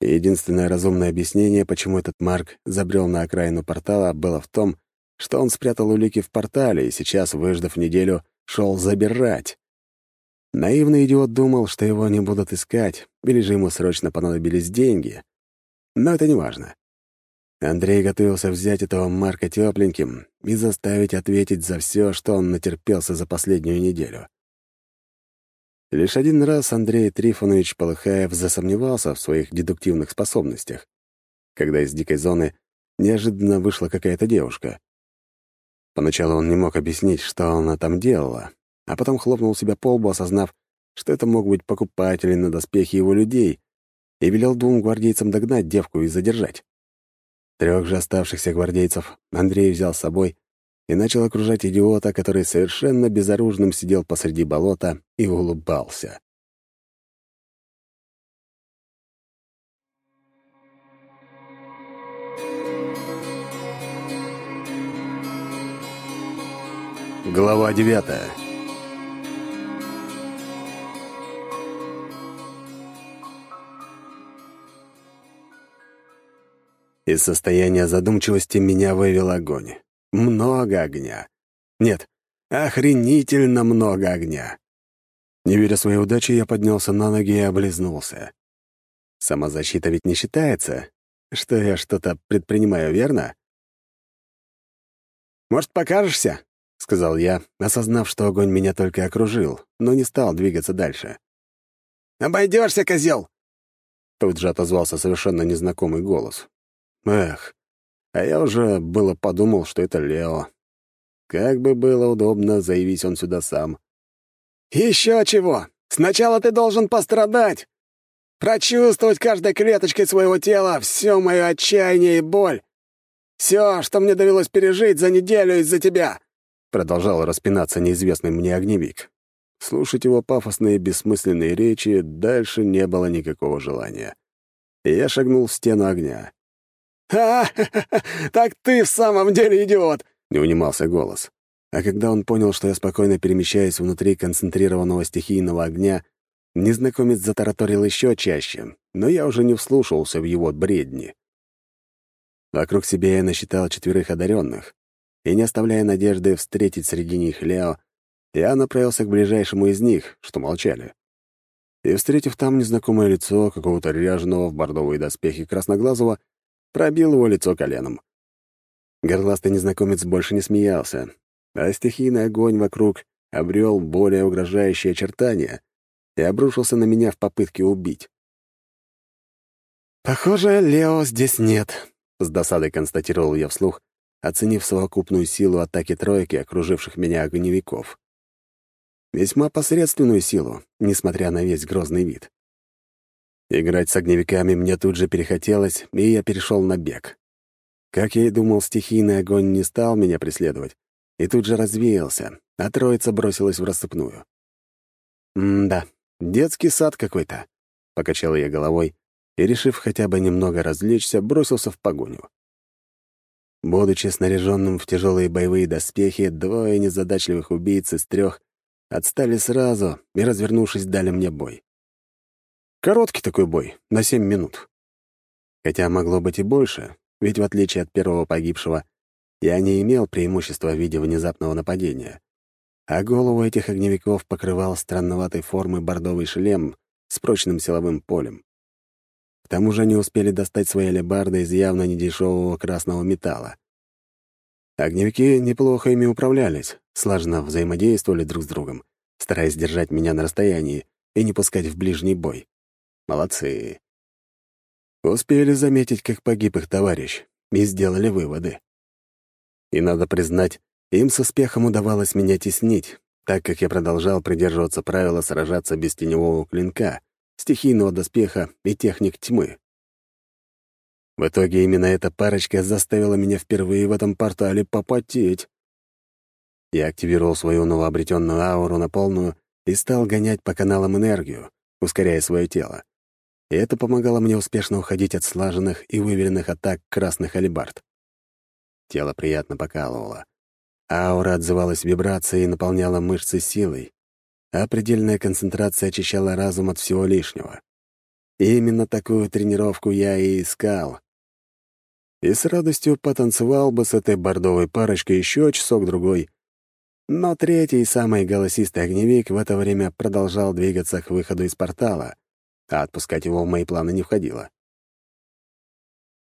Единственное разумное объяснение, почему этот Марк забрел на окраину портала, было в том, что он спрятал улики в портале и сейчас, выждав неделю, шел забирать. Наивный идиот думал, что его не будут искать, или же ему срочно понадобились деньги. Но это не важно. Андрей готовился взять этого Марка тепленьким и заставить ответить за все, что он натерпелся за последнюю неделю. Лишь один раз Андрей Трифонович Полыхаев засомневался в своих дедуктивных способностях, когда из дикой зоны неожиданно вышла какая-то девушка. Поначалу он не мог объяснить, что она там делала, а потом хлопнул себя по лбу, осознав, что это мог быть покупатели на доспехи его людей, и велел двум гвардейцам догнать девку и задержать. Трех же оставшихся гвардейцев Андрей взял с собой и начал окружать идиота, который совершенно безоружным сидел посреди болота и улыбался. Глава девятая Из состояния задумчивости меня вывел огонь. Много огня. Нет, охренительно много огня. Не веря своей удаче, я поднялся на ноги и облизнулся. Самозащита ведь не считается, что я что-то предпринимаю, верно? «Может, покажешься?» — сказал я, осознав, что огонь меня только окружил, но не стал двигаться дальше. «Обойдешься, козел!» Тут же отозвался совершенно незнакомый голос. Эх, а я уже было подумал, что это Лео. Как бы было удобно, заявить он сюда сам. «Еще чего! Сначала ты должен пострадать! Прочувствовать каждой клеточкой своего тела все мое отчаяние и боль! Все, что мне довелось пережить за неделю из-за тебя!» Продолжал распинаться неизвестный мне огневик. Слушать его пафосные бессмысленные речи дальше не было никакого желания. Я шагнул в стену огня. «А, так ты в самом деле идиот!» — не унимался голос. А когда он понял, что я спокойно перемещаюсь внутри концентрированного стихийного огня, незнакомец затараторил еще чаще, но я уже не вслушивался в его бредни. Вокруг себя я насчитал четверых одаренных, и, не оставляя надежды встретить среди них Лео, я направился к ближайшему из них, что молчали. И, встретив там незнакомое лицо какого-то ряженого в бордовые доспехи красноглазого, пробил его лицо коленом. Горластый незнакомец больше не смеялся, а стихийный огонь вокруг обрел более угрожающие очертания и обрушился на меня в попытке убить. «Похоже, Лео здесь нет», — с досадой констатировал я вслух, оценив совокупную силу атаки тройки, окруживших меня огневиков. Весьма посредственную силу, несмотря на весь грозный вид. Играть с огневиками мне тут же перехотелось, и я перешел на бег. Как я и думал, стихийный огонь не стал меня преследовать, и тут же развеялся, а троица бросилась в рассыпную. «М-да, детский сад какой-то», — покачал я головой и, решив хотя бы немного развлечься, бросился в погоню. Будучи снаряженным в тяжелые боевые доспехи, двое незадачливых убийц из трех отстали сразу и, развернувшись, дали мне бой. Короткий такой бой, на семь минут. Хотя могло быть и больше, ведь в отличие от первого погибшего, я не имел преимущества в виде внезапного нападения, а голову этих огневиков покрывал странноватой формы бордовый шлем с прочным силовым полем. К тому же они успели достать свои алебарды из явно недешевого красного металла. Огневики неплохо ими управлялись, слаженно взаимодействовали друг с другом, стараясь держать меня на расстоянии и не пускать в ближний бой. Молодцы. Успели заметить, как погиб их товарищ, и сделали выводы. И надо признать, им с успехом удавалось меня теснить, так как я продолжал придерживаться правила сражаться без теневого клинка, стихийного доспеха и техник тьмы. В итоге именно эта парочка заставила меня впервые в этом портале попотеть. Я активировал свою новообретенную ауру на полную и стал гонять по каналам энергию, ускоряя свое тело. Это помогало мне успешно уходить от слаженных и выверенных атак красных алибард. Тело приятно покалывало. Аура отзывалась вибрацией и наполняла мышцы силой, а предельная концентрация очищала разум от всего лишнего. И именно такую тренировку я и искал. И с радостью потанцевал бы с этой бордовой парочкой еще часок-другой. Но третий, самый голосистый огневик, в это время продолжал двигаться к выходу из портала, а отпускать его в мои планы не входило.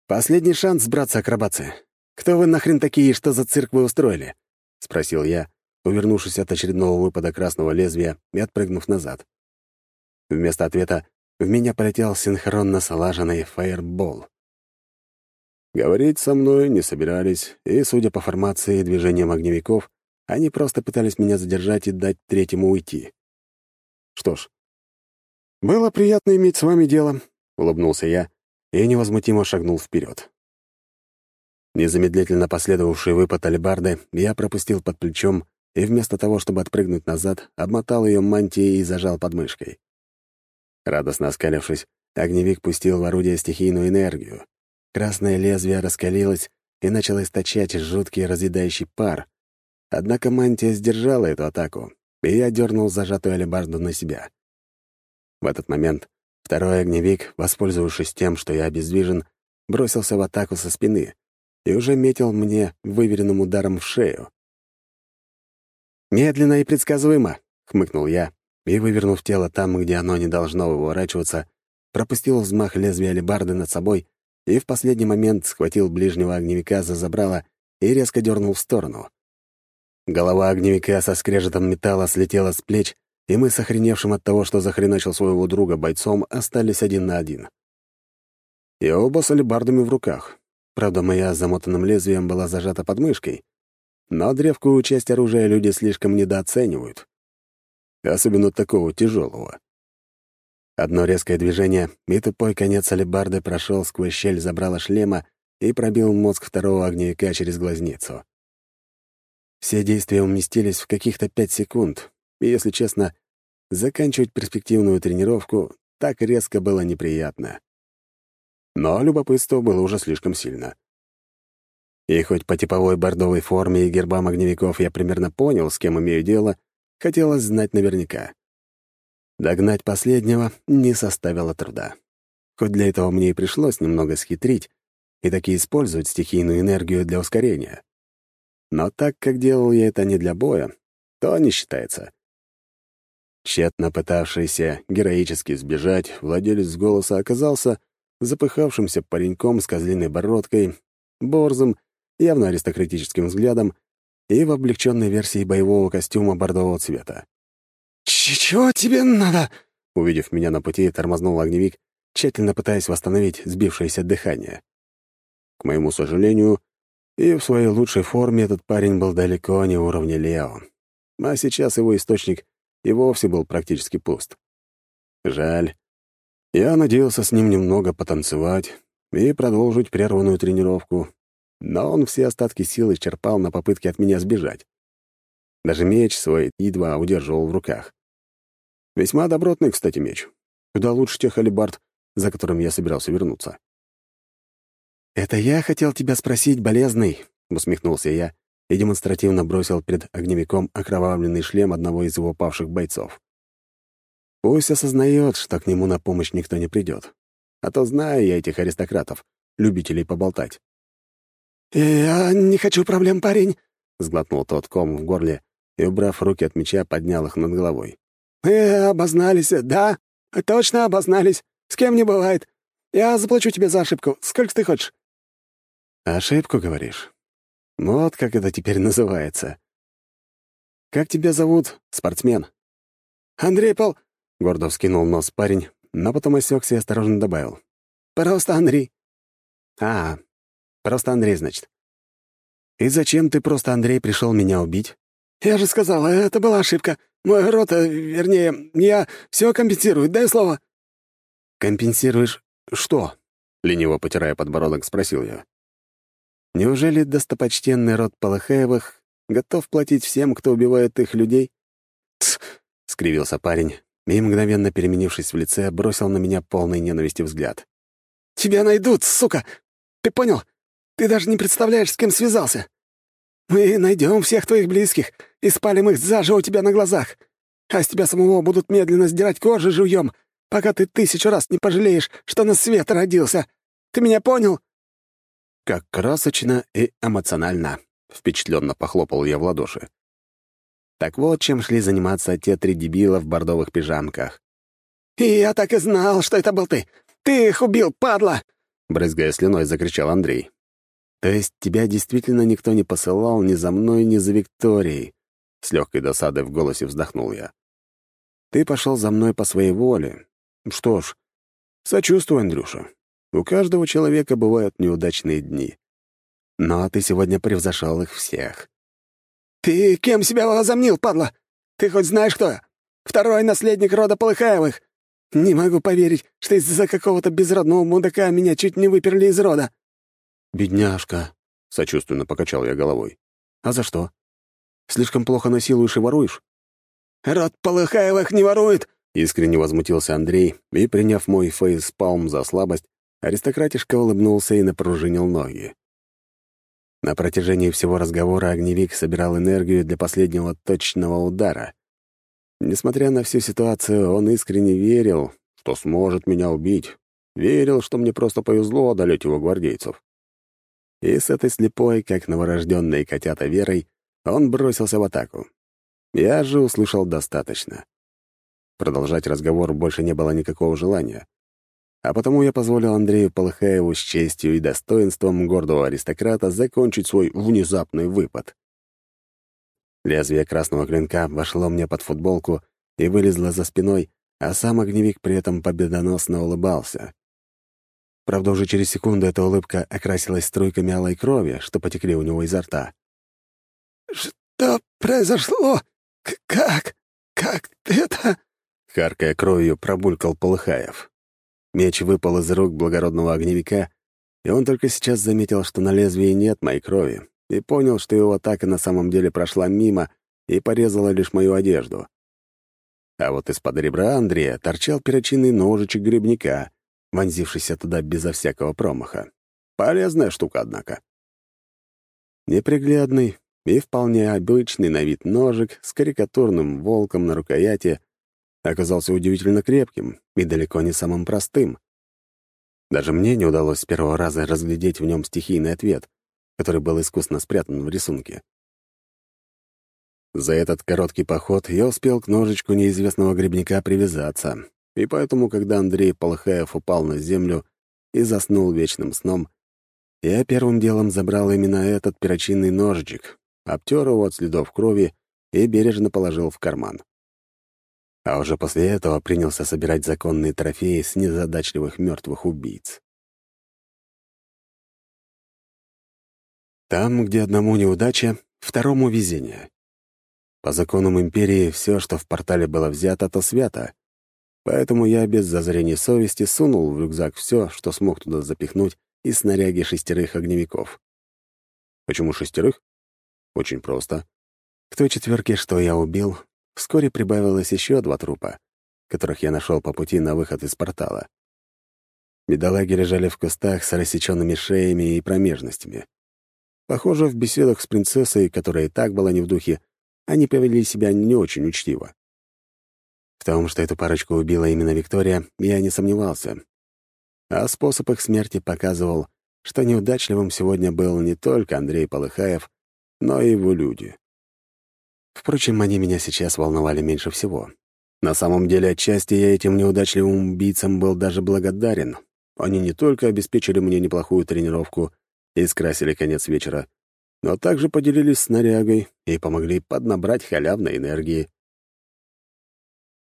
«Последний шанс, братцы-акробатцы. Кто вы нахрен такие, что за цирк вы устроили?» — спросил я, увернувшись от очередного выпада красного лезвия и отпрыгнув назад. Вместо ответа в меня полетел синхронно слаженный фаербол. Говорить со мной не собирались, и, судя по формации и движениям огневиков, они просто пытались меня задержать и дать третьему уйти. Что ж, было приятно иметь с вами дело, — улыбнулся я и невозмутимо шагнул вперед. Незамедлительно последовавший выпад алебарды я пропустил под плечом и вместо того, чтобы отпрыгнуть назад, обмотал ее мантией и зажал подмышкой. Радостно оскалившись, огневик пустил в орудие стихийную энергию. Красное лезвие раскалилось и начало источать жуткий разъедающий пар. Однако мантия сдержала эту атаку, и я дернул зажатую алебарду на себя. В этот момент второй огневик, воспользовавшись тем, что я обездвижен, бросился в атаку со спины и уже метил мне выверенным ударом в шею. «Медленно и предсказуемо», — хмыкнул я, и, вывернув тело там, где оно не должно выворачиваться, пропустил взмах лезвия алебарды над собой и в последний момент схватил ближнего огневика за забрало и резко дернул в сторону. Голова огневика со скрежетом металла слетела с плеч, и мы с охреневшим от того, что захреначил своего друга бойцом, остались один на один. И оба с алебардами в руках. Правда, моя замотанным лезвием была зажата под мышкой, но древкую часть оружия люди слишком недооценивают. Особенно такого тяжелого. Одно резкое движение, и тупой конец алебарды прошел сквозь щель забрала шлема и пробил мозг второго огневика через глазницу. Все действия уместились в каких-то пять секунд, и, если честно, заканчивать перспективную тренировку так резко было неприятно. Но любопытство было уже слишком сильно. И хоть по типовой бордовой форме и гербам огневиков я примерно понял, с кем имею дело, хотелось знать наверняка. Догнать последнего не составило труда. Хоть для этого мне и пришлось немного схитрить и таки использовать стихийную энергию для ускорения. Но так как делал я это не для боя, то не считается. Тщетно пытавшийся героически сбежать, владелец голоса оказался запыхавшимся пареньком с козлиной бородкой, борзым, явно аристократическим взглядом и в облегченной версии боевого костюма бордового цвета. «Чего тебе надо?» Увидев меня на пути, тормознул огневик, тщательно пытаясь восстановить сбившееся дыхание. К моему сожалению, и в своей лучшей форме этот парень был далеко не уровня Лео. А сейчас его источник и вовсе был практически пуст. Жаль. Я надеялся с ним немного потанцевать и продолжить прерванную тренировку, но он все остатки сил исчерпал на попытке от меня сбежать. Даже меч свой едва удерживал в руках. Весьма добротный, кстати, меч. Куда лучше тех алибард, за которым я собирался вернуться. «Это я хотел тебя спросить, болезный», — усмехнулся я и демонстративно бросил перед огневиком окровавленный шлем одного из его павших бойцов. Пусть осознает, что к нему на помощь никто не придет. А то знаю я этих аристократов, любителей поболтать. «Я не хочу проблем, парень», — сглотнул тот ком в горле и, убрав руки от меча, поднял их над головой. «Мы обознались, да? Точно обознались. С кем не бывает. Я заплачу тебе за ошибку. Сколько ты хочешь?» «Ошибку, говоришь? Вот как это теперь называется. Как тебя зовут, спортсмен?» «Андрей Пол...» — гордо вскинул нос парень, но потом осекся и осторожно добавил. «Просто Андрей». «А, просто Андрей, значит. И зачем ты просто, Андрей, пришел меня убить?» «Я же сказала, это была ошибка. Мой рот, э, вернее, я все компенсирую, дай слово». «Компенсируешь что?» — лениво потирая подбородок, спросил я. «Неужели достопочтенный род Полыхаевых готов платить всем, кто убивает их людей?» «Тсс!» — скривился парень и, мгновенно переменившись в лице, бросил на меня полный ненависти взгляд. «Тебя найдут, сука! Ты понял? Ты даже не представляешь, с кем связался. Мы найдем всех твоих близких и спалим их заживо у тебя на глазах. А с тебя самого будут медленно сдирать кожу живьем, пока ты тысячу раз не пожалеешь, что на свет родился. Ты меня понял?» «Как красочно и эмоционально», — впечатленно похлопал я в ладоши. Так вот, чем шли заниматься те три дебила в бордовых пижамках. «И я так и знал, что это был ты! Ты их убил, падла!» Брызгая слюной, закричал Андрей. То есть тебя действительно никто не посылал ни за мной, ни за Викторией? С легкой досадой в голосе вздохнул я. Ты пошел за мной по своей воле. Что ж, сочувствую, Андрюша. У каждого человека бывают неудачные дни. Но ты сегодня превзошел их всех. «Ты кем себя возомнил, падла? Ты хоть знаешь, кто я? Второй наследник рода Полыхаевых. Не могу поверить, что из-за какого-то безродного мудака меня чуть не выперли из рода». «Бедняжка», — сочувственно покачал я головой. «А за что? Слишком плохо насилуешь и воруешь?» «Род Полыхаевых не ворует!» — искренне возмутился Андрей, и, приняв мой фейспалм за слабость, аристократишка улыбнулся и напружинил ноги. На протяжении всего разговора огневик собирал энергию для последнего точного удара. Несмотря на всю ситуацию, он искренне верил, что сможет меня убить. Верил, что мне просто повезло одолеть его гвардейцев. И с этой слепой, как новорожденные котята верой, он бросился в атаку. Я же услышал достаточно. Продолжать разговор больше не было никакого желания. А потому я позволил Андрею Полыхаеву с честью и достоинством гордого аристократа закончить свой внезапный выпад. Лезвие красного клинка вошло мне под футболку и вылезло за спиной, а сам огневик при этом победоносно улыбался. Правда, уже через секунду эта улыбка окрасилась струйками алой крови, что потекли у него изо рта. «Что произошло? К как? Как это?» Харкая кровью, пробулькал Полыхаев. Меч выпал из рук благородного огневика, и он только сейчас заметил, что на лезвии нет моей крови, и понял, что его атака на самом деле прошла мимо и порезала лишь мою одежду. А вот из-под ребра Андрея торчал перочинный ножичек грибника — вонзившийся туда безо всякого промаха. Полезная штука, однако. Неприглядный и вполне обычный на вид ножик с карикатурным волком на рукояти оказался удивительно крепким и далеко не самым простым. Даже мне не удалось с первого раза разглядеть в нем стихийный ответ, который был искусно спрятан в рисунке. За этот короткий поход я успел к ножичку неизвестного грибника привязаться, и поэтому, когда Андрей Полыхаев упал на землю и заснул вечным сном, я первым делом забрал именно этот перочинный ножичек, обтер его от следов крови и бережно положил в карман. А уже после этого принялся собирать законные трофеи с незадачливых мертвых убийц. Там, где одному неудача, второму везение. По законам Империи все, что в портале было взято, то свято. Поэтому я без зазрения совести сунул в рюкзак все, что смог туда запихнуть из снаряги шестерых огневиков. Почему шестерых? Очень просто. К той четверке, что я убил, вскоре прибавилось еще два трупа, которых я нашел по пути на выход из портала. Бедолаги лежали в кустах с рассеченными шеями и промежностями. Похоже, в беседах с принцессой, которая и так была не в духе, они повели себя не очень учтиво. В том, что эту парочку убила именно Виктория, я не сомневался. А способ их смерти показывал, что неудачливым сегодня был не только Андрей Полыхаев, но и его люди. Впрочем, они меня сейчас волновали меньше всего. На самом деле, отчасти я этим неудачливым убийцам был даже благодарен. Они не только обеспечили мне неплохую тренировку и скрасили конец вечера, но также поделились снарягой и помогли поднабрать халявной энергии.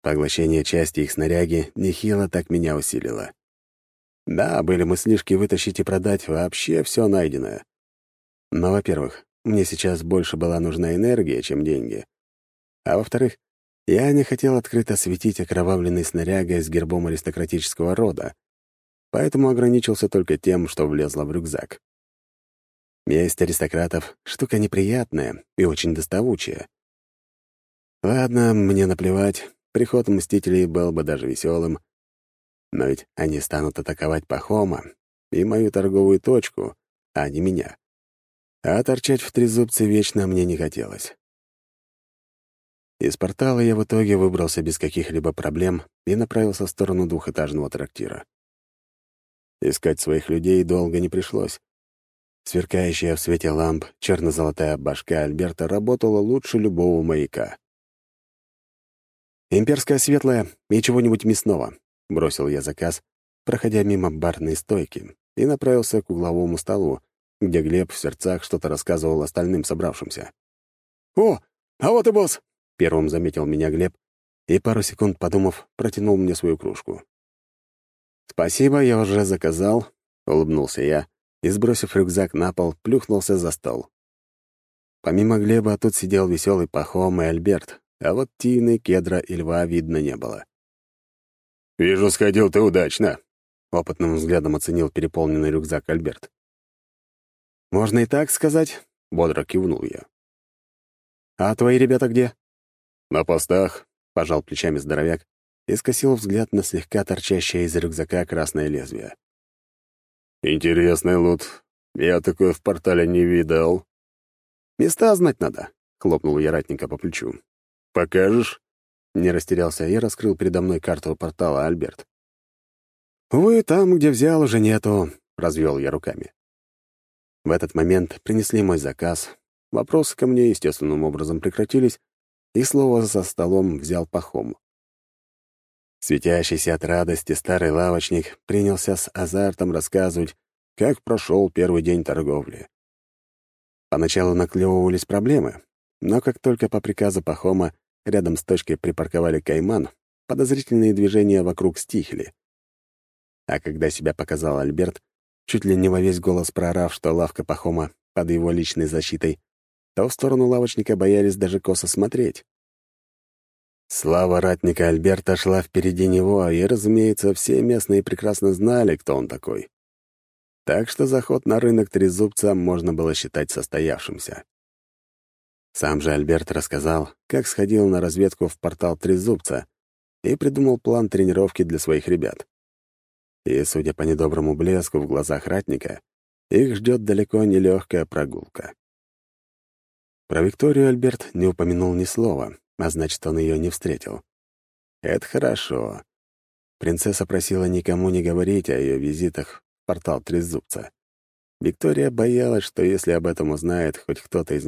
Поглощение части их снаряги нехило так меня усилило. Да, были мыслишки вытащить и продать вообще все найденное. Но, во-первых, мне сейчас больше была нужна энергия, чем деньги. А во-вторых, я не хотел открыто светить окровавленной снарягой с гербом аристократического рода, поэтому ограничился только тем, что влезло в рюкзак. Месть аристократов — штука неприятная и очень доставучая. Ладно, мне наплевать, приход Мстителей был бы даже веселым. Но ведь они станут атаковать Пахома и мою торговую точку, а не меня. А торчать в трезубце вечно мне не хотелось. Из портала я в итоге выбрался без каких-либо проблем и направился в сторону двухэтажного трактира. Искать своих людей долго не пришлось. Сверкающая в свете ламп черно-золотая башка Альберта работала лучше любого маяка. «Имперская светлая и чего-нибудь мясного», — бросил я заказ, проходя мимо барной стойки, и направился к угловому столу, где Глеб в сердцах что-то рассказывал остальным собравшимся. «О, а вот и босс!» — первым заметил меня Глеб и, пару секунд подумав, протянул мне свою кружку. «Спасибо, я уже заказал», — улыбнулся я, и, сбросив рюкзак на пол, плюхнулся за стол. Помимо Глеба тут сидел веселый Пахом и Альберт, а вот Тины, Кедра и Льва видно не было. «Вижу, сходил ты удачно», — опытным взглядом оценил переполненный рюкзак Альберт. «Можно и так сказать», — бодро кивнул я. «А твои ребята где?» «На постах», — пожал плечами здоровяк и скосил взгляд на слегка торчащее из рюкзака красное лезвие. «Интересный лут. Я такой в портале не видал». «Места знать надо», — хлопнул я ратника по плечу. «Покажешь?» Не растерялся я раскрыл передо мной карту портала Альберт. «Вы там, где взял, уже нету», — развел я руками. В этот момент принесли мой заказ. Вопросы ко мне естественным образом прекратились, и слово за столом взял Пахом. Светящийся от радости старый лавочник принялся с азартом рассказывать, как прошел первый день торговли. Поначалу наклевывались проблемы, но как только по приказу Пахома рядом с точкой припарковали кайман, подозрительные движения вокруг стихли. А когда себя показал Альберт, чуть ли не во весь голос проорав, что лавка Пахома под его личной защитой, то в сторону лавочника боялись даже косо смотреть. Слава ратника Альберта шла впереди него, и, разумеется, все местные прекрасно знали, кто он такой. Так что заход на рынок Трезубца можно было считать состоявшимся. Сам же Альберт рассказал, как сходил на разведку в портал Трезубца и придумал план тренировки для своих ребят. И, судя по недоброму блеску в глазах ратника, их ждет далеко не легкая прогулка. Про Викторию Альберт не упомянул ни слова, а значит, он ее не встретил. Это хорошо. Принцесса просила никому не говорить о ее визитах в портал Трезубца. Виктория боялась, что если об этом узнает хоть кто-то из